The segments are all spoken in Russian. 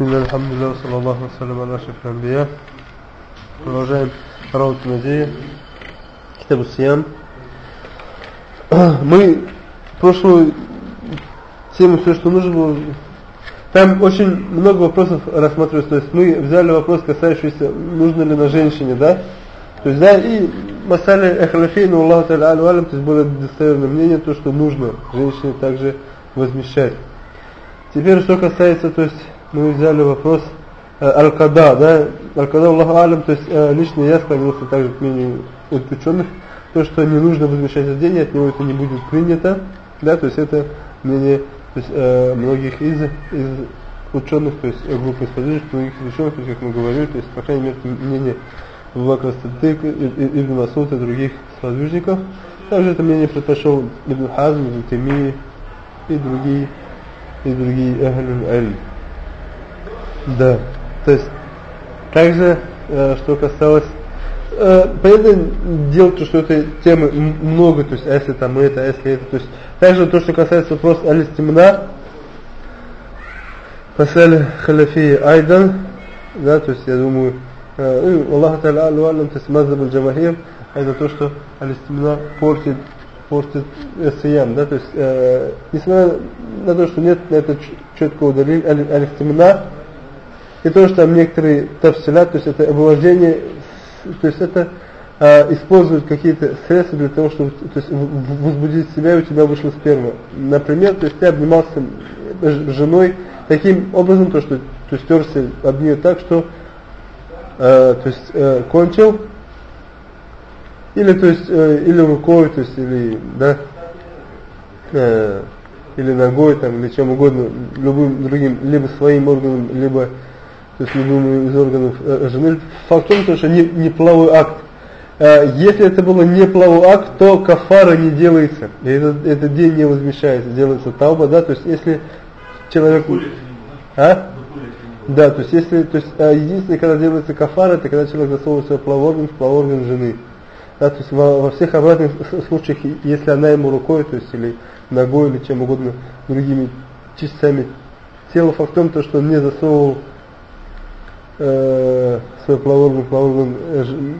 Бисмилля, алхамдулилля, салаллаху салям, алашиф хамбия. Продолжаем Раут Мазея, Китабу Сиям. Мы прошлую тему, все, что нужно было, там очень много вопросов рассматривается. То есть мы взяли вопрос, касающийся, нужно ли на женщине, да? То есть, да, и Масали Эхалафейна, ну, Аллаху Та'алю Алям, то есть было достоверное мнение, то, что нужно женщине также возмещать. Теперь, что касается, то есть, мы взяли вопрос э, Аль-Када, да, Аль-Када Аллаху Алям, то есть э, лично я склонился также к мнению ученых, то, что не нужно возмещать деньги, от него это не будет принято, да, то есть это мнение то есть, э, многих из, из ученых, то есть группы сподвижников, многих из ученых, то есть, как мы говорили, то есть, по крайней мере, мнение Бакра Стадык, Ибн Масуд и других сподвижников. Также это мнение предпочел Ибн Хазм, Ибн Тимии и другие, и другие Ахлюль Аль. Да, то есть также, э, что касалось э, понятное дело, то, что этой темы много, то есть, а если там это, а если это, то есть, также то, что касается вопроса алистимна, пасали халяфии айдан, да, то есть, я думаю, э, Аллах Та'ala алям, то есть, мазаб джамахир, это то, что алистимна портит, портит сиям, да, то есть, э, несмотря на то, что нет на это четкого далил, алистимна, и то, что там некоторые тавсилят, то есть это омоложение, то есть это э, используют какие-то средства для того, чтобы то есть, возбудить себя, и у тебя вышла сперма. Например, то есть ты обнимался с женой таким образом, то, что то есть терся об нее так, что э, то есть э, кончил, или то есть э, или рукой, то есть или да, э, или ногой там, или чем угодно, любым другим, либо своим органом, либо то есть любым из органов э, жены. Факт в том, что не, не половой акт. Э, если это было не половой акт, то кафара не делается. И этот, этот день не возмещается, делается тауба, да, то есть если человек... А? Да, то есть если, то есть э, единственное, когда делается кафара, это когда человек засовывает свой половой орган в половой орган жены. Да, то есть во, во всех обратных случаях, если она ему рукой, то есть или ногой, или чем угодно, другими частями тела, факт в том, то, что он не засовывал э, свой плаворган, плаворган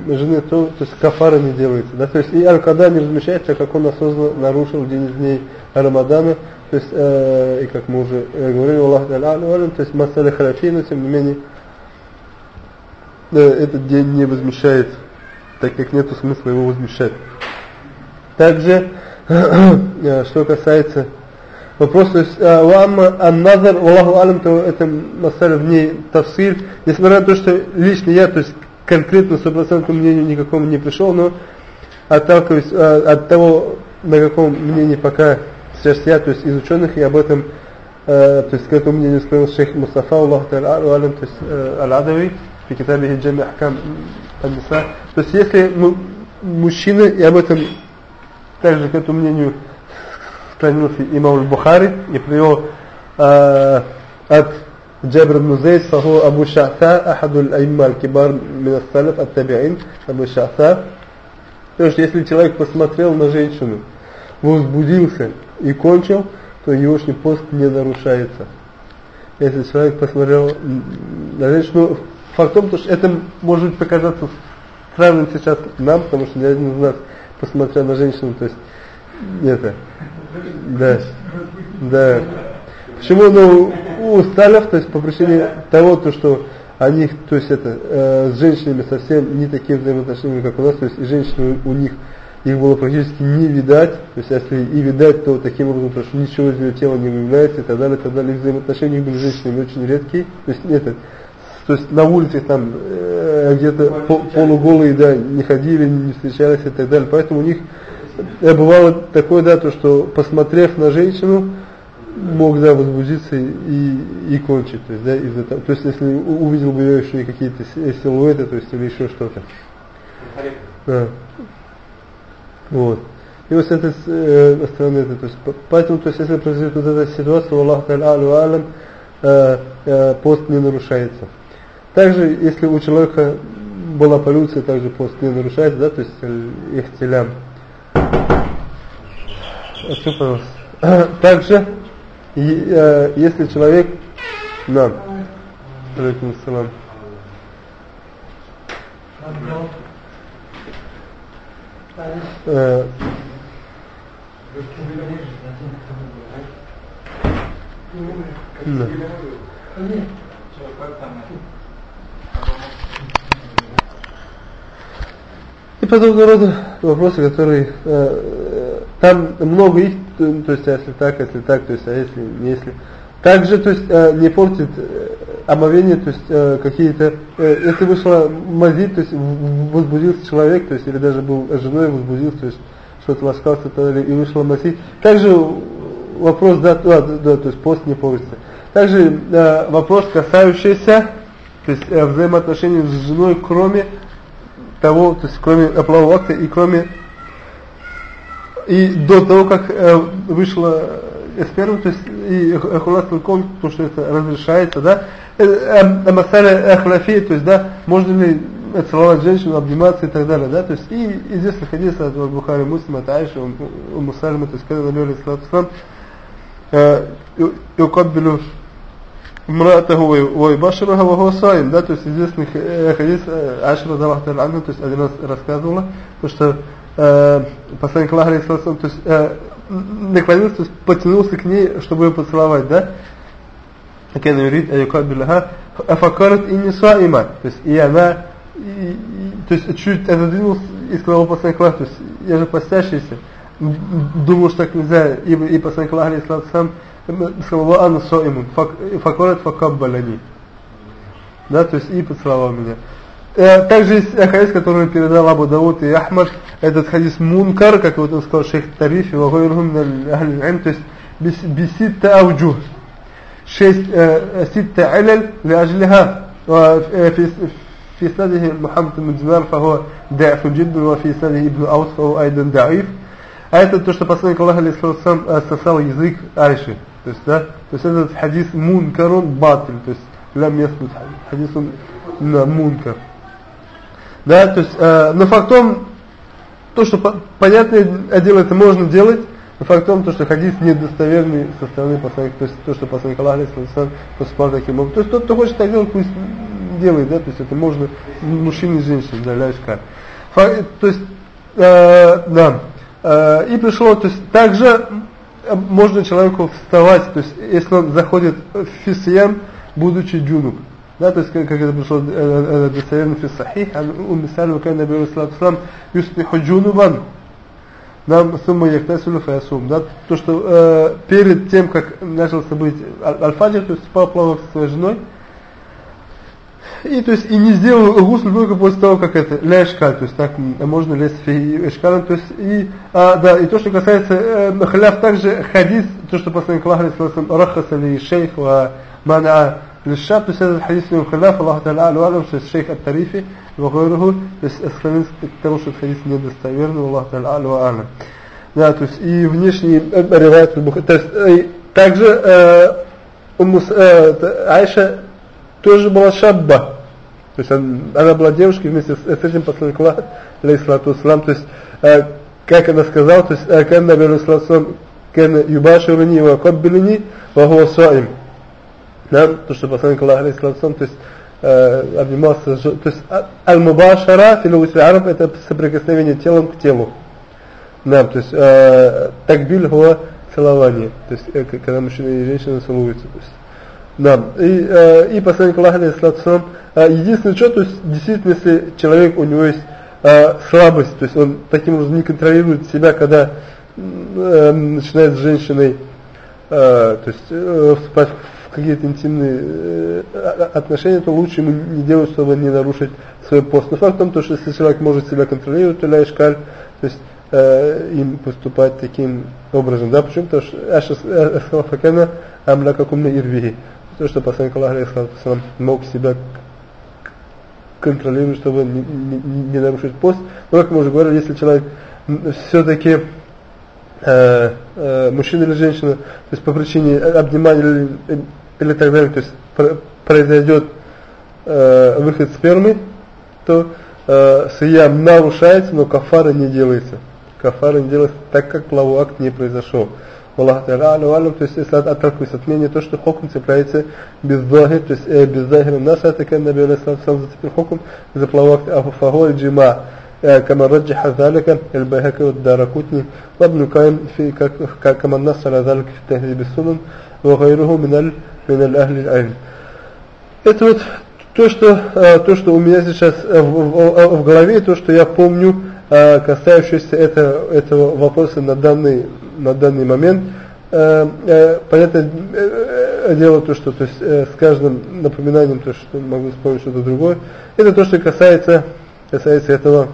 жены, то, то есть кафара не делается. Да? То есть и аль-када не размещается, как он осознанно нарушил день из дней Рамадана. То есть, э, и как мы уже э, говорили, Аллах то есть масаля харафи, но тем не менее э, этот день не возмещает, так как нет смысла его возмещать. Также, э, что касается Вопрос, то есть, вам ан-назар, Аллаху алям, то это масаль в ней тавсир. Несмотря на то, что лично я, то есть конкретно стопроцентному мнению никакому не пришел, но отталкиваюсь а, от того, на каком мнении пока сейчас я, то есть из ученых, и об этом, а, то есть к этому мнению склонился шейх Мустафа, Аллаху алям, то есть Аль-Адави, в китабе Хиджами Ахкам Ан-Ниса. То есть если мужчины, и об этом также к этому мнению склонился имам Аль-Бухари и привел э, от Джабр ибн Зейд, фаху Абу Ша'са, ахаду аль-айма аль-кибар мин ас-салиф, ат-таби'ин, Абу Ша'са. То есть, если человек посмотрел на женщину, возбудился и кончил, то егошний пост не нарушается. Если человек посмотрел на женщину, факт в том, что это может показаться странным сейчас нам, потому что ни один из нас, посмотрел на женщину, то есть, это, да. Да. Почему? Ну, у сталев, то есть по причине того, то, что они, то есть это, э, с женщинами совсем не такие взаимоотношения, как у нас, то есть и женщины у них, их было практически не видать, то есть если и видать, то таким образом, потому что ничего из ее тела не выявляется и так далее, и так далее, их взаимоотношения их были с женщинами очень редкие, то есть это, то есть на улице там э, где-то полуголые, да, не ходили, не встречались и так далее, поэтому у них бывало такое, да, то, что посмотрев на женщину, мог, да, возбудиться и, и кончить, то есть, да, из-за того, то есть, если увидел бы ее еще и какие-то силуэты, то есть, или еще что-то. Да. Вот. И вот с этой э, стороны, это, то есть, поэтому, то есть, если произойдет вот эта ситуация, Аллах Та'ala алям, э, э, пост не нарушается. Также, если у человека была полюция, также пост не нарушается, да, то есть, их телям. Также, э, если человек, да, Алейкум ассалам. Э, да. И подобного рода вопросы, которые э, там много их, то, есть а если так, если так, то есть а если не если. Также, то есть э, не портит э, омовение, то есть э, какие-то, э, если вышла мазит, то есть возбудился человек, то есть или даже был женой возбудился, то есть что-то ласкался и вышла мазит. Также вопрос, да, да, да, то есть пост не портится. Также э, вопрос, касающийся то есть, э, взаимоотношений с женой, кроме того, то есть кроме полового акта и кроме и до того, как э, вышла сперма, то есть и эхулат кон, то что это разрешается, да, амасаля ахлафи, то есть, да, можно ли целовать женщину, обниматься и так далее, да, то есть и известный хадис от Бухари Муслима, от Айши, у Мусальма, то есть когда Наби Алейхиссалату يقبل Мратаху Вайбашираха Вагусаим, да, то есть известный э, хадис э, Ашра Далахтан Анна, то есть один раз рассказывала, то что э, посланник Аллаха, то есть э, наклонился, то есть потянулся к ней, чтобы ее поцеловать, да? Кен юрид аюкабилаха афакарат и не несаима, то есть и она, и, и, то есть чуть отодвинулся и сказал посланник Аллаха, то есть я же постящийся, думал, что так нельзя, и, и посланник Аллаха, сам, сказал «Анна соимун, факорат факаббаляни». Да, то есть и поцеловал меня. Э, также есть хадис, который передал Абу Дауд и Ахмад, этот хадис мункар, как вот он сказал шейх Тарифи, вагойрхум то есть биситта ауджух. Шесть ситта аляль ляжлиха. في في سنده محمد بن دينار فهو ضعف جدا وفي سنده ابن أوس فهو أيضا ضعيف а это то, что посланник Аллаха сам сосал язык Айши. То есть, да, то есть этот хадис мункарун батиль, то есть лям ясмут хадисун на мункар. Да, то есть, э, но фактом, то, что по, понятное дело, это можно делать, но фактом то, что хадис недостоверный со стороны посланника, то есть то, что посланник Аллаха сам поступал таким образом. То есть тот, кто хочет так делать, пусть делает, да, то есть это можно мужчине и женщине, да, ляшка. То есть, э, да, Э, и пришло, то есть также можно человеку вставать, то есть если он заходит в фисьям, будучи джунуб. Да, то есть как, это пришло э, достоверно в сахих, ум мисалю, как Наби Ислам юспиху джунубан, нам сумма яктасулю фаясум. Да, то, что э, перед тем, как начался быть аль-фаджр, то есть спал плавок со своей женой, и то есть и не сделал гусль только после того, как это ля то есть так можно лезть фи эшкалем, то есть и а, да, и то, что касается э, халяв, также хадис, то, что посланник Аллаха рахаса ли шейх ва мана лишаб, то есть этот хадис в халяв, Аллаху та'ala алю что шейх ат-тарифи, вахойруху, то есть склонился к тому, что хадис недостоверный, Аллаху та'ala алю алю. Да, то есть и внешний ревайт, то есть э, также э, э, Айша тоже была шабба. То есть она, была девушкой вместе с, с этим посланником алейхиссалату то есть, э, как она сказала, то есть, «Кан наби алейхиссалату кан юбаширuni ва каббилини ва хуа саим». Да, то, что посланник Аллаха, алейхиссалату то есть, э, обнимался, то есть, а, аль-мубашара, филуси араб, это соприкосновение телом к телу. Да, то есть, э, такбиль хуа целование, то есть, э, когда мужчина и женщина целуются, то есть, да. И, э, и посланник Аллаха, алейхиссалату э, единственное что, то есть действительно, если человек, у него есть э, слабость, то есть он таким образом не контролирует себя, когда э, начинает с женщиной, э, то есть э, вступать в какие-то интимные э, отношения, то лучше ему не делать, чтобы не нарушить свой пост. Но факт в том, что если человек может себя контролировать, то ля то есть э, им поступать таким образом. Да, почему? Потому что Аша сказал, факана амлякакум на ирвихи то, что посланник Аллаха мог себя контролировать, чтобы не, не, не нарушить пост. Но, как мы уже говорили, если человек все-таки э, э, мужчина или женщина, то есть по причине обнимания или, или так далее, то есть произойдет э, выход спермы, то э, сиям нарушается, но кафара не делается. Кафара не делается так, как плаву акт не произошел. Аллах Та'аля то есть если отталкиваясь от мнения, то, что хокум цепляется без захир, то есть э, без захира нас, это как Наби Алейхиссалам сам зацепил хокум, заплавак фагой джима, كما رجح ذلك البيهقي والدارقطني وابن قيم في كما نص على ذلك في تهذيب السنن وغيره من ال من الأهل العلم. Это вот то, что, то, что у меня сейчас в, в, в голове, то, что я помню, касающееся это, этого вопроса на данный, на данный момент. Понятное дело, то, что то есть, с каждым напоминанием, то, что могу вспомнить что-то другое, это то, что касается, касается этого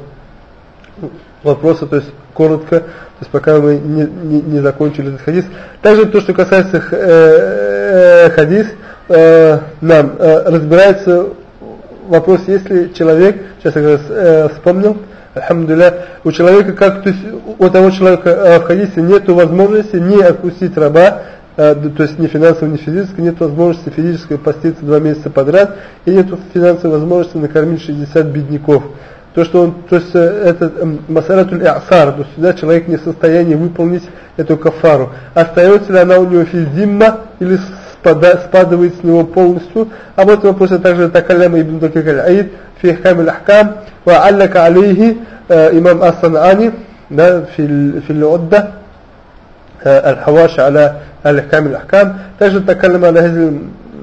вопроса, то есть коротко, то есть пока мы не, не, не закончили этот хадис. Также то, что касается э, хадис, э, нам э, разбирается вопрос, если человек, сейчас я как раз э, вспомнил, Алхамдулillah, у человека, как то есть у того человека э, в хадисе нет возможности не отпустить раба, э, то есть ни финансово, ни физически, нет возможности физически поститься два месяца подряд, и нет финансовой возможности накормить 60 бедняков. То, что он, то есть э, этот масаратуль и'сар, то есть всегда человек не в состоянии выполнить эту кафару. Остается ли она у него физимма или спада, спадывает с него полностью. Об этом вопросе также такаляма ибн Дакик аль-Аид في إحكام الأحكام وعلق عليه إمام الصنعاني في في العدة الحواشي على الأحكام الأحكام также تكلم على هذه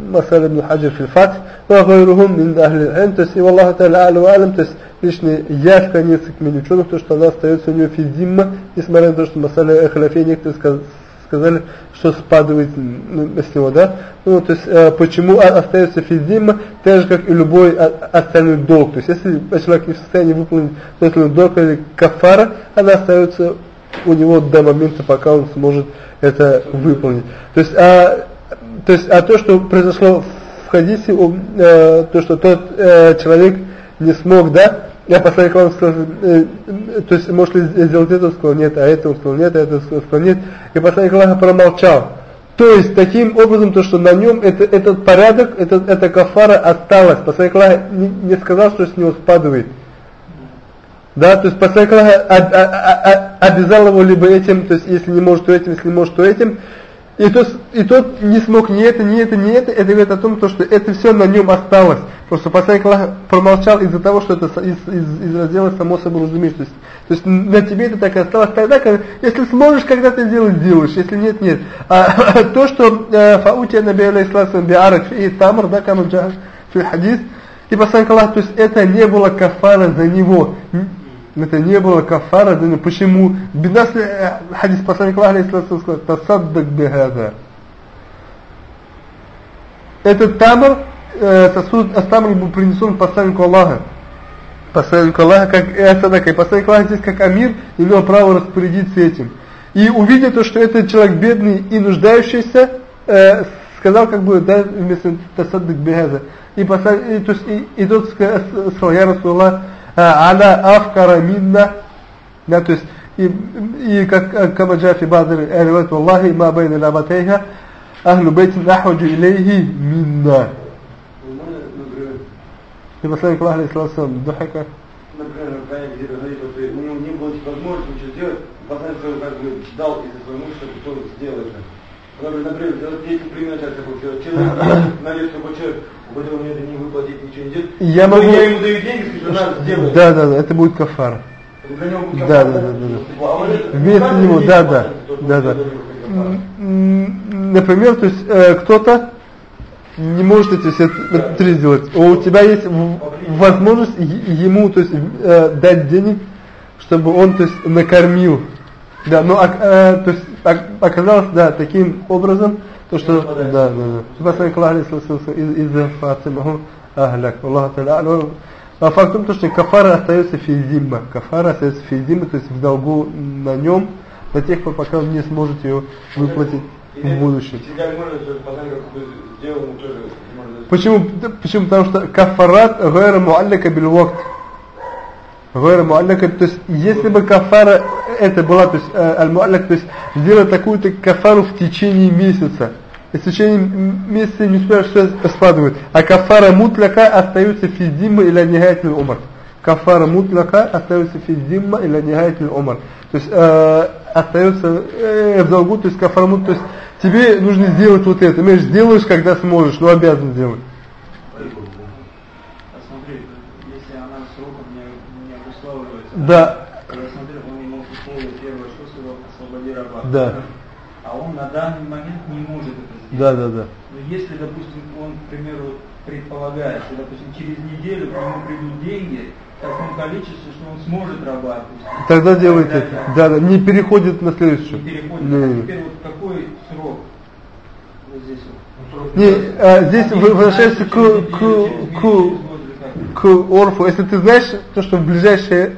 المسألة ابن حجر في الفتح وغيرهم من أهل العلم تسي والله تعالى أعلى وأعلم تسي лишний явка нескольких ученых, то, что она остается у нее физимма, несмотря на то, что масаля халяфе некоторые сказали, что спадывает ну, с него, да? Ну, то есть, э, почему остается физима, так же, как и любой остальной долг. То есть, если человек не в состоянии выполнить остальной долг или кафара, она остается у него до момента, пока он сможет это выполнить. То есть, а, то, есть, а то, что произошло в хадисе, э, то, что тот э, человек не смог, да, я посланник вам сказал, э, то есть может ли сделать это, он сказал нет, а это он сказал нет, а это он сказал нет. И посланник Аллаха промолчал. То есть таким образом, то что на нем это, этот порядок, это, эта кафара осталась. Посланник не, не сказал, что с него спадывает. Да, то есть посланник Аллаха обязал его либо этим, то есть если не может, то этим, если не может, то этим. И тот, и тот не смог ни это, ни это, ни это, это говорит о том, что это все на нем осталось. Просто посланник Аллах промолчал из-за того, что это из, из, из раздела само собой разумеешь. То есть, на тебе это так и осталось тогда, когда, если сможешь когда ты сделаешь, если нет, нет. А то, что э, фаутия наби алейхиссалам биарак и тамр, да, камаджа фи хадис, и посланник Аллах, то есть это не было кафара за него это не было кафара, да, почему? Бедасли э, хадис посланника Аллаха сказал, тасаддак бихада. Этот тамр, э, сосуд астамр был принесен посланнику Аллаха. Посланнику Аллаха как э, садака. И посланник Аллаха здесь как амир имел право распорядиться этим. И увидя то, что этот человек бедный и нуждающийся, э, сказал как бы, да, вместо тасаддак бихада. И, посланник, и, то есть, и, и тот сказал, я Расулаллах, Аля афкара минна. Да, то есть, и, и как э, Камаджафи Бадр Эльват Аллахи ма бейна лабатейха ахлю бейтин ахуджу илейхи минна. И посланник Аллаха, алейхиссалам, духака. Например, например, я говорил, что у него не было возможности ничего сделать, посланник как бы ждал из-за своего мужа, чтобы кто сделал например, Например, если пример сейчас такой, человек, на лицо человек, у которого нет не выплатить ничего не делать, я могу... я ему даю деньги, скажу, надо сделать. Да, да, да, это будет будет да, да, да, да, да. Вместо него, да, да, да, да. Например, то есть э, кто-то не может эти все три сделать. У тебя есть возможность ему, то есть э, дать денег, чтобы он, то есть накормил. Да, но э, то есть оказалось, да, таким образом, то что, да, да, да. Посланник Аллаха из-за Фатимаху Ахляк. Аллах Та'ala. А факт в том, что кафара остается физимма. Кафара остается физимма, то есть в долгу на нем, до тех пор, пока он не сможет ее выплатить в будущем. Почему? Почему? Потому что кафарат гайра муаллика бил вакт. Гайра муаллика, то есть если бы кафара это была, то есть э, аль-муаллик, то есть сделать такую-то кафару в течение месяца. И в течение месяца не успеешь все складывать. А кафара мутляка остается физимма или нихаятель умар. Кафара мутляка остается физимма или нихаятель умар. то есть э, остается э, в долгу, то есть кафармут, то есть тебе нужно сделать вот это. Понимаешь, сделаешь, когда сможешь, но обязан сделать. А смотри, если она сроком не, не обуславливается, Да. я смотрю, он ему условие первое, что сказал, освободи раба. Да. А он на данный момент не может это сделать. Да, да, да. Но если, допустим, он, к примеру, предполагает, что, допустим, через неделю к нему придут деньги в таком количестве, что он сможет раба отпустить. Тогда делает Тогда это. Да, да, не переходит на Не следующую. переходит. Не, А не. теперь вот какой срок вот здесь вот? Не, а, здесь Один возвращается знает, к, к, к, как? к орфу. Если ты знаешь, то, что в ближайшее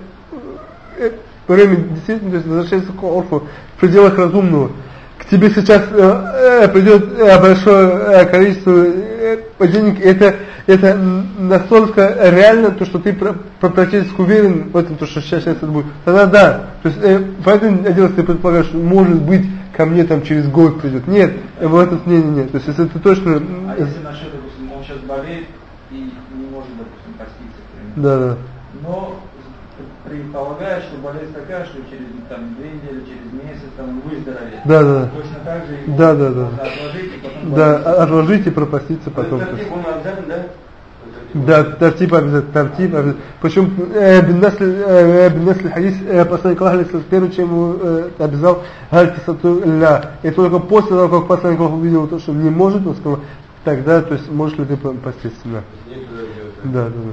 э, время действительно то есть возвращается к орфу в пределах разумного. К тебе сейчас э, э, придет э, большое э, количество э, денег, это, это настолько реально, то, что ты про- про- практически уверен в этом, то, что сейчас, сейчас это будет. Тогда да. То есть, э, поэтому раз ты предполагаешь, может быть ко мне там через год придет. Нет, э, в этот не, не, не. То есть если ты точно... А если насчет, допустим, он сейчас болеет и не может, допустим, поститься, к примеру. Да, да. но предполагает, что болезнь такая, что через там, две недели, через месяц там, выздоровеет. Да, да. Точно так же его Да, да, да. отложить и потом Да, болезнь. а- отложить и пропаститься потом. Это типа, он обязательно, да? Да, тартип обязательно, тартип обязательно. Причем э, биннасль э, хадис э, посланник Аллаха первый, чем ему обязал хальтисату ля. И только после того, как посланник Аллаха увидел то, что не может, он сказал, тогда, то есть, можешь ли ты поститься? Да, да, да. да.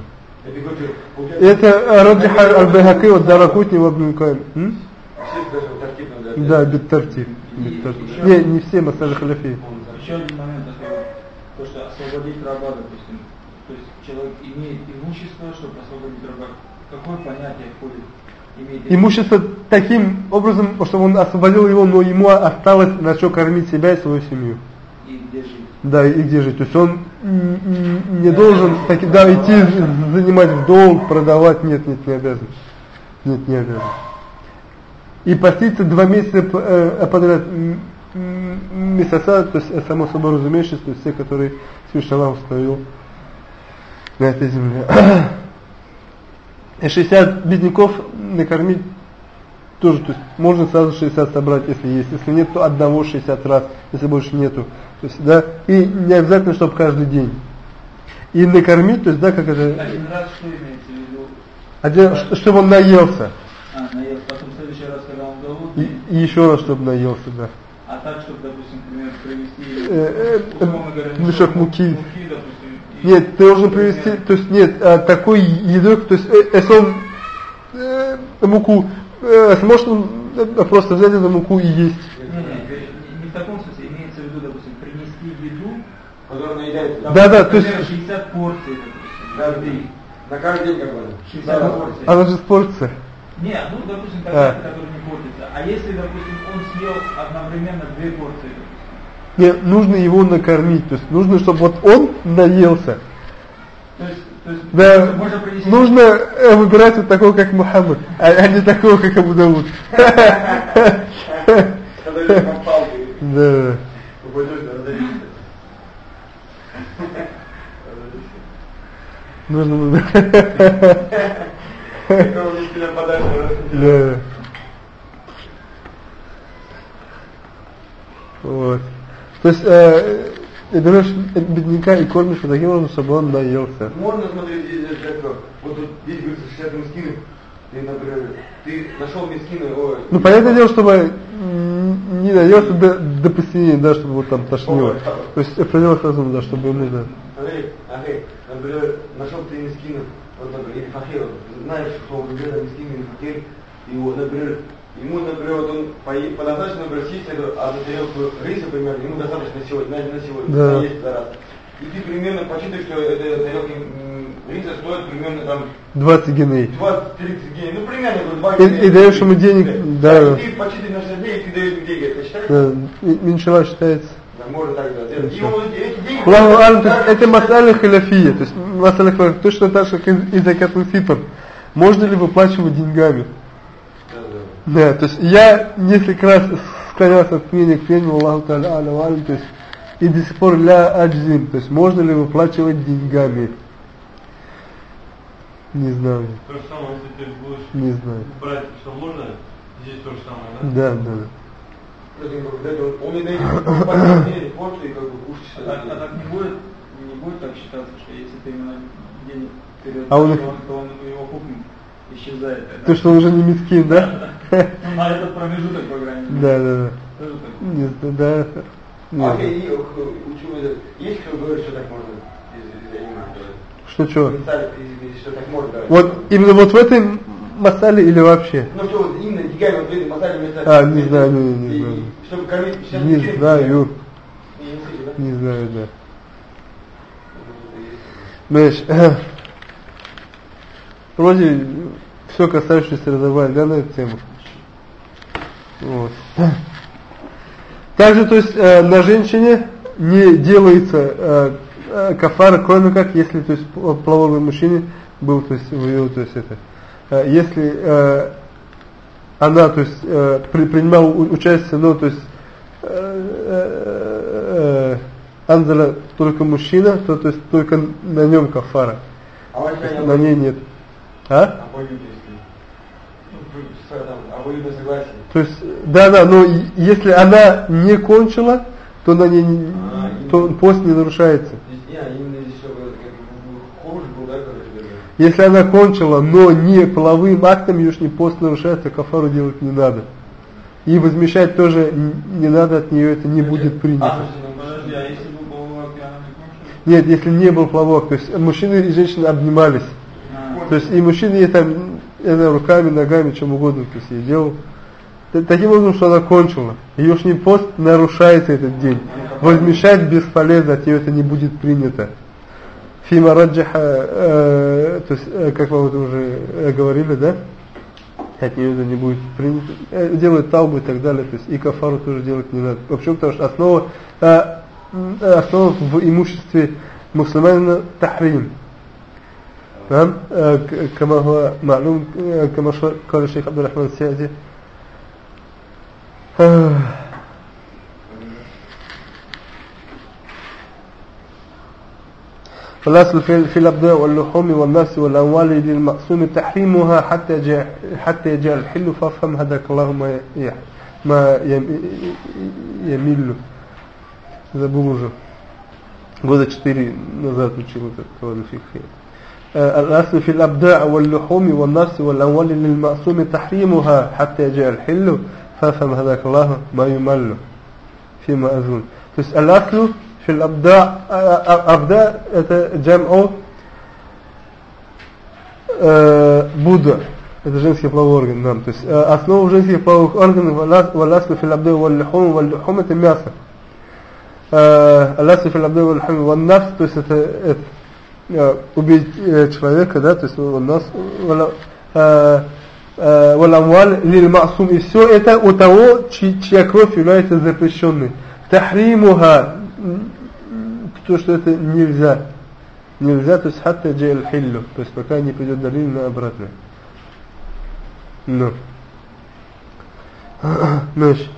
Это, Раджиха Аль-Байхаки от Даракутни в Абн Каим. М? все даже вот тартипно, Да, бит-тартип. Не, не все массажи халяфии. Еще один момент то, что освободить раба, допустим, то есть человек имеет имущество, чтобы освободить раба. Какое понятие входит? Имущество таким образом, чтобы он освободил его, но ему осталось на что кормить себя и свою семью. Да, и где жить. То есть он не должен таки, да, идти занимать в долг, продавать. Нет, нет, не обязан. Нет, не обязан. И поститься два месяца п- э, подряд месяца, то есть э, само собой разумеющееся, то есть те, которые Всевышний Аллах установил на этой земле. И 60 бедняков накормить тоже, то есть можно сразу 60 собрать, если есть. Если нет, то одного 60 раз, если больше нету. То есть, да, и не обязательно, чтобы каждый день. И накормить, то есть, да, как это, Один раз что имеется в виду? один, ш- чтобы он наелся. А, наел, потом в следующий раз, когда он И, голодный, и еще раз, чтобы наелся, да. а так, чтобы, допустим, например, привезти, Э, э, говоря, мешок муки. муки, допустим, и- Нет, ты должен привезти, то есть нет, а, такой едой, то есть э, если он э, муку, э, сможет он э, просто взять эту муку и есть. Не, не, не, не в таком смысле, имеется в виду, допустим, принести еду, там, Да, да, то есть- например, 60 порций, допустим. На каждый день как бы. 60 Да. порций. Она же испортится. Не, ну, допустим, А. какая-то, которая не портится. А если, допустим, он съел одновременно две порции, Не, нужно его накормить, то есть нужно, чтобы вот он наелся. то есть, то есть Да, можно принести... нужно э, выбирать вот такого, как Мухаммад, а, а не такого, как Абу палке, Да. Нужно он не сильно подальше, Да. Вот. То есть, э, берешь бедняка и кормишь его таким образом, чтобы он наелся. Можно смотреть здесь даже как, вот тут здесь говорится 60 мискинов, ты, например, ты нашел мискины, ой, Ну, понятное дело, чтобы не наелся до, до посинения, да, чтобы вот там тошнило. То есть, в пределах разума, да, чтобы ему, да. Смотри, ахей, например, нашел ты мискинов, вот, например, или фахир, знаешь, что он выбирает мискин или фахир, и вот, например, ему, например, вот он по, по достаточно, например, съесть эту одну тарелку риса, примерно, ему достаточно сегодня, на, на сегодня, Да. есть за раз. И ты примерно посчитаешь, что эта тарелка риса стоит примерно там 20 геней. 20-30 геней, ну примерно вот 2 И- геней. и даешь ему денег, да. И ты почти на 60 дней, и ты даешь ему деньги, это считаешь? Да, м- меньшева считается. Это масаля халяфия, то есть масаля халяфия, точно так же, как и закатный фитр. Можно ли выплачивать деньгами? Да, да. Да, то есть я несколько раз склонялся от мнения к мнению Аллаху Та'аля аля то есть и до сих пор ля аджзин, то есть можно ли выплачивать деньгами? Не знаю, То же самое, если ты будешь не знаю. брать, что можно Здесь то же самое, да? Да, да, он- Он и как бы, А кушать. а так не будет, не будет так считаться, что если ты именно денег перед А он их- то, он, то он, его хукм исчезает. тогда. То, что он уже не мискин, да? На этот промежуток, по крайней мере. Да, да, да. Тоже так. Да. А Нет. окей, и, э, есть кто говорит, что так можно из, аниме? Что, что? Вот именно вот в этой масале или вообще? Ну что, вот именно деньгами вот в этой масале вместо... А, не знаю, не- знаю. Чтобы кормить... Не знаю, Не, знаю, да. Знаешь, вроде все касающееся разговаривали да, на эту тему. Вот. Также, то есть, э, на женщине не делается э, э, кафара, кроме как, если, то есть, половой мужчине был, то есть, в ее, то есть, это, э, если э, она, то есть, э, при, принимала участие, ну, то есть, э, э, э, анзала только мужчина, то, то есть, только на нем кафара, А есть, на ней нет. А? Ну. То есть, да, да, но если она не кончила, то на ней не- А, то пост не нарушается. Здесь, не, именно здесь, чтобы как бы хуже был, да, короче говоря. Если она кончила, но не половым актом, не пост нарушается, кафару делать не надо. И возмещать тоже не надо, от нее это не будет А, принято. слушайте, ну, а? Нет, если не был плавок, то есть мужчины и женщины обнимались. А, То есть и мужчина ей там это, руками, ногами, чем угодно, то есть ей делал. Таким образом, что она кончила. Ее пост нарушается этот день. Возмещать бесполезно, от нее это не будет принято. Фима раджаха, э, то есть, э, как мы вот уже э, говорили, да? От нее это не будет принято. Э, делают таубу и так далее, то есть и кафару тоже делать не надо. Почему? Потому что основа, э, м, э, основа в имуществе мусульманина тахрим. نعم آه، ك- كما هو معلوم آه، كما شو- قال الشيخ عبد الرحمن السعدي فالأصل في في الأبداع واللحوم والنفس والأموال للمقسوم تحريمها حتى جاء حتى جاء الحل فافهم هداك الله ما ي- ما يم- يميل забыл уже года четыре назад учил этот каваду фикхи الأصل في الأبداع واللحوم والنفس والأموال للمقسوم تحريمها حتى جاء الحل فافهم هداك الله ما يمل فيما أظن то есть الأصل Фил абда, это Джамо э, Буда Это женский половой орган, нам. То есть э, основа женских половых органов «Валясу фил абды валлихум валлихум» это мясо. Э, «Алясу фил абды валлихум валнафс» то есть это, это э, убить человека, да, то есть нас «Валамваль лил масум» и все это у того, чья кровь является запрещенной. «Тахримуха» то, что это нельзя. Нельзя, то есть хатта джайл хиллю, то есть пока не придет далиль на обратное. Ну. Значит.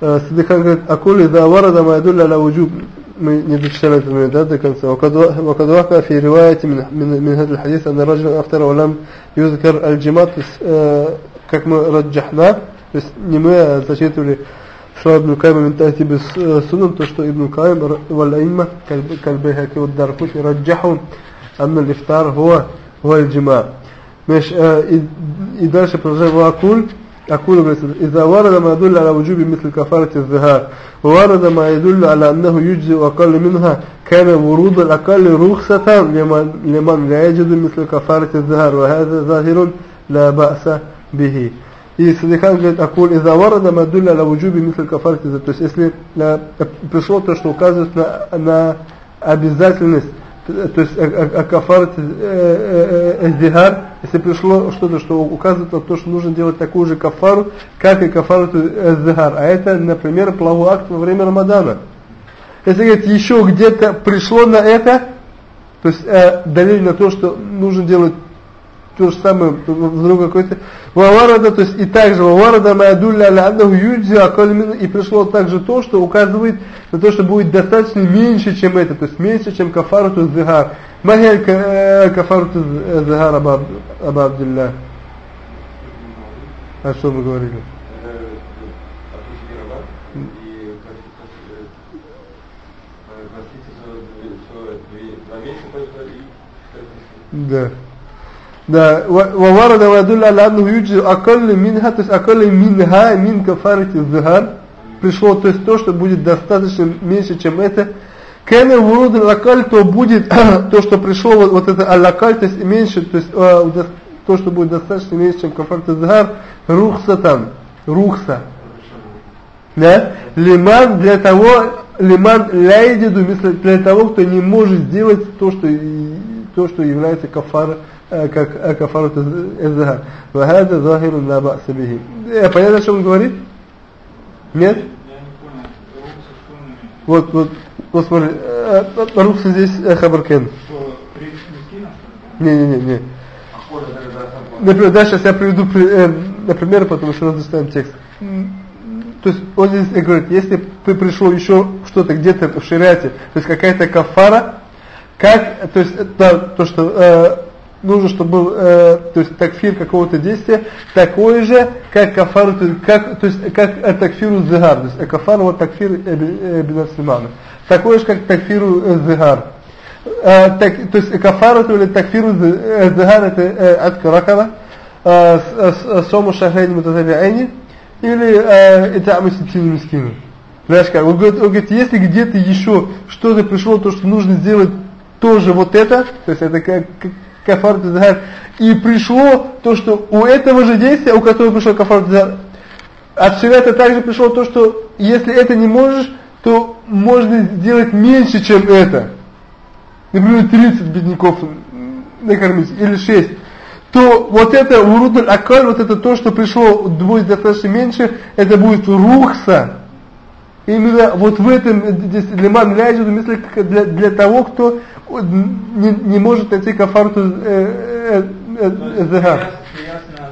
Садыхан говорит, акули да варада ма ядулля ла вуджуб. Мы не дочитали этот момент, да, до конца. وقد وقد وقع في رواية من من من هذا الحديث أن رجلا أفطر ولم يذكر الجماع то есть, э, как мы раджахна, то есть не мы а зачитывали слова Ибн Кайма من تأتي بالسنن то что Ибн Кайм والأئمة كالبيهقي والدارقطني رجحوا أن الإفطار هو هو الجماع مش э, и, и дальше продолжаем وأقول أقول говорится, إذا ورد ما يدل على وجوب مثل كفارة الظهار وورد ما يدل على أنه يجزي أقل منها كان ورود الأقل رخصة لمن, لمن لا يجد مثل كفارة الظهار وهذا ظاهر لا بأس به И Садихан говорит, акуль из аварада мадулля ла вуджуби мисль кафартиза. То есть, если на, э, пришло то, что указывает на, на обязательность, то есть акафарт э, э, эздигар, если пришло что-то, что указывает на то, что нужно делать такую же кафару, как и кафарту эздигар. А это, например, плохой акт во время Рамадана. Если, говорит, еще где-то пришло на это, то есть э, далее на то, что нужно делать то же самое в другой какой-то ваварада, то есть и также ваварада маядулля аля аннаху юджи акалимин и пришло также то, что указывает на то, что будет достаточно меньше, чем это, то есть меньше, чем кафарату зихар. Махель кафарату зихар аба Абдилля. А что мы говорили? Да. Да, وورد ويدل على أنه يوجد أقل منها, то есть أقل منها من كفارة الظهار пришло, то есть то, что будет достаточно меньше, чем это. Кене вуруд лакаль, то будет то, что пришло, вот, вот это алакаль, то есть меньше, то есть э, то, что будет достаточно меньше, чем кафарт изгар, рухса там, рухса. Да? Лиман для того, лиман ляйдиду, для того, кто не может сделать то, что, то, что является кафар, э, как э, кафарат изгар. Вахада захиру на ба'сабихи. Понятно, о чем он говорит? Нет? Вот, вот, вот смотри, э, Рухса здесь э, Хабаркен. Не, не. Например, да, сейчас я приведу э, например, потому что разоставим текст. То есть он здесь говорит, если пришло еще что-то где-то в шариате, то есть какая-то кафара, как, то есть это то, что э, нужно, чтобы был, э, то есть такфир какого-то действия, такой же, как кафару, как, то есть как такфиру зигар, то есть кафару вот такфир бинасимана. Такой же, как такфиру зигар. Э, так, то есть кафару или такфиру зигар это э, от каракала, э, сому шахрейни мутазавиайни, или это амиситини мискину. Знаешь как, он говорит, он говорит, если где-то еще что-то пришло, то, что нужно сделать тоже вот это, то есть это как, кафар тазар. И пришло то, что у этого же действия, у которого пришло кафар тазар, от шариата также пришло то, что если это не можешь, то можно сделать меньше, чем это. Например, 30 бедняков накормить, или 6. То вот это урудуль акаль, вот это то, что пришло, будет достаточно меньше, это будет рухса. Именно вот в этом здесь лиман ляжет, для, для того, кто не, не может найти кафарту э, э, э. Ясно,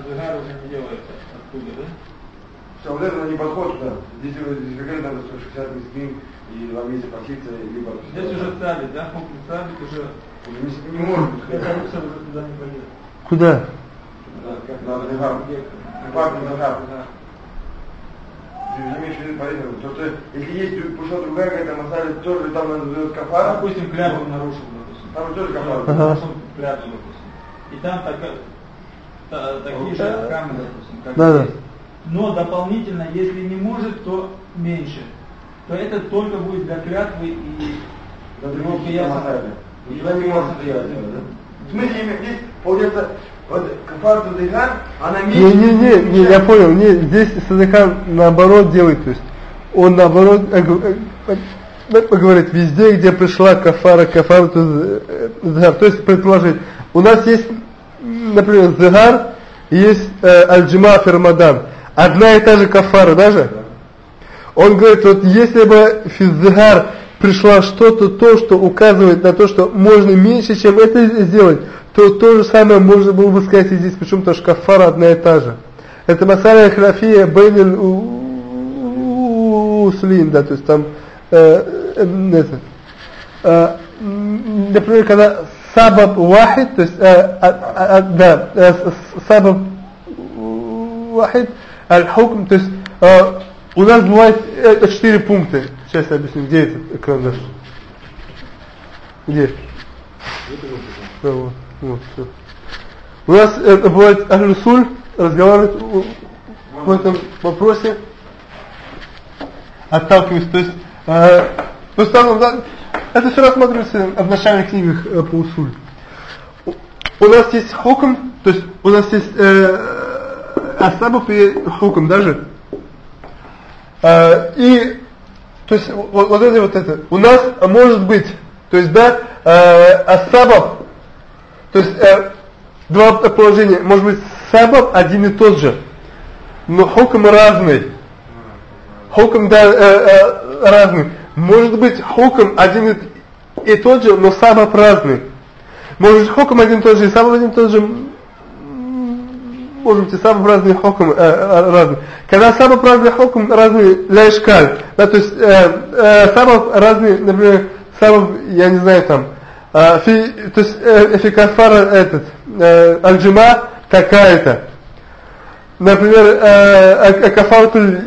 зага уже не делается. Откуда, да? Все, вот это не подходит туда. Здесь, какая надо 160 мискин и два месяца позиция, либо... Здесь уже ставит, да? Хукм ставит уже... Не, не может быть. Это уже туда не пойдет. Куда? Да, как на Загар. Кафарту Имеешь в виду поэтому, то, то если есть пришла другая какая-то масаля, тоже там назовет кафара. Допустим, клятву нарушил, допустим. Там тоже кафара. Ага. Нарушил клятву, допустим. И там так, та, такие же ахкамы, допустим, как да, здесь. Но дополнительно, если не может, то меньше. То это только будет для клятвы и для другого кияса. Никуда не может делать. В смысле, здесь, получается, вот она меньше... Не, не, не, не, я понял, не, здесь садыхан наоборот делает, то есть он наоборот э, э, э, говорит, везде, где пришла кафара, кафара, то. То есть предположить, у нас есть, например, згар, есть э, аль-джима фермадан. Одна и та же кафара, даже? Он говорит, вот если бы физгар пришла что-то, то, что указывает на то, что можно меньше, чем это сделать, то то же самое можно было бы сказать и здесь, почему то что кафара одна и та же. Это масаля храфия бейнин услин, да, то есть там, э, э, это, э, например, когда сабаб вахид, то есть, э, э, э, да, э, сабаб вахид, аль-хукм, то есть, э, у нас бывает э, четыре пункта. Сейчас я объясню, где этот карандаш? Где? Да, вот. Вот, все. У нас э, бывает Ахлюсуль разговаривает в этом вопросе, отталкиваясь, то есть, э, в основном, да, это все рассматривается в начальных книгах э, по усуль. У, нас есть хукм, то есть у нас есть э, асабов и хукм даже. Э, и, то есть, вот, вот это вот это. У нас может быть, то есть, да, э, асабов, то есть э, два положения, может быть сабаб один и тот же, но хукм разный. Хукм да, э, э, разный. Может быть хукм один и, тот же, но сабаб разный. Может быть хукм один и тот же, и сабаб один и тот же, может быть и сабаб разный, хукм э, разный. Когда сабаб разный, хукм разный, ляшкаль, да, то есть э, э, сабаб разный, например, сабаб, я не знаю там, то есть في кафара этот аль-джима такая-то например, э, кафаратуль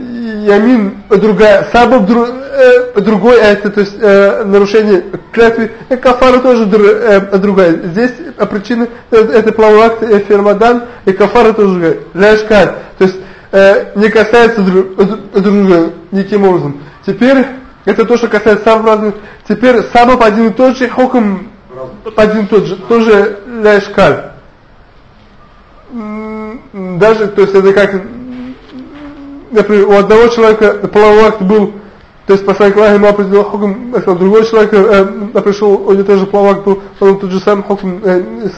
ямин другая, сабаб дру, э, другой, это то есть э, нарушение клятвы, э, кафара тоже дру, э, другая. Здесь э, причина э, это плавой акт э, фермадан, и кафара тоже другая. Ляшкаль. То есть э, не касается друг друга никаким образом. Теперь это то, что касается сабаб разных. Теперь сабаб один и тот же, хоком один и тот же, тоже ляшкаль. Даже, то есть это как например, у одного человека половой акт был, то есть посланник Аллаха ему определил хукм, а другой человек э, пришел, у него тоже половой акт был, он тот же самый хукм э,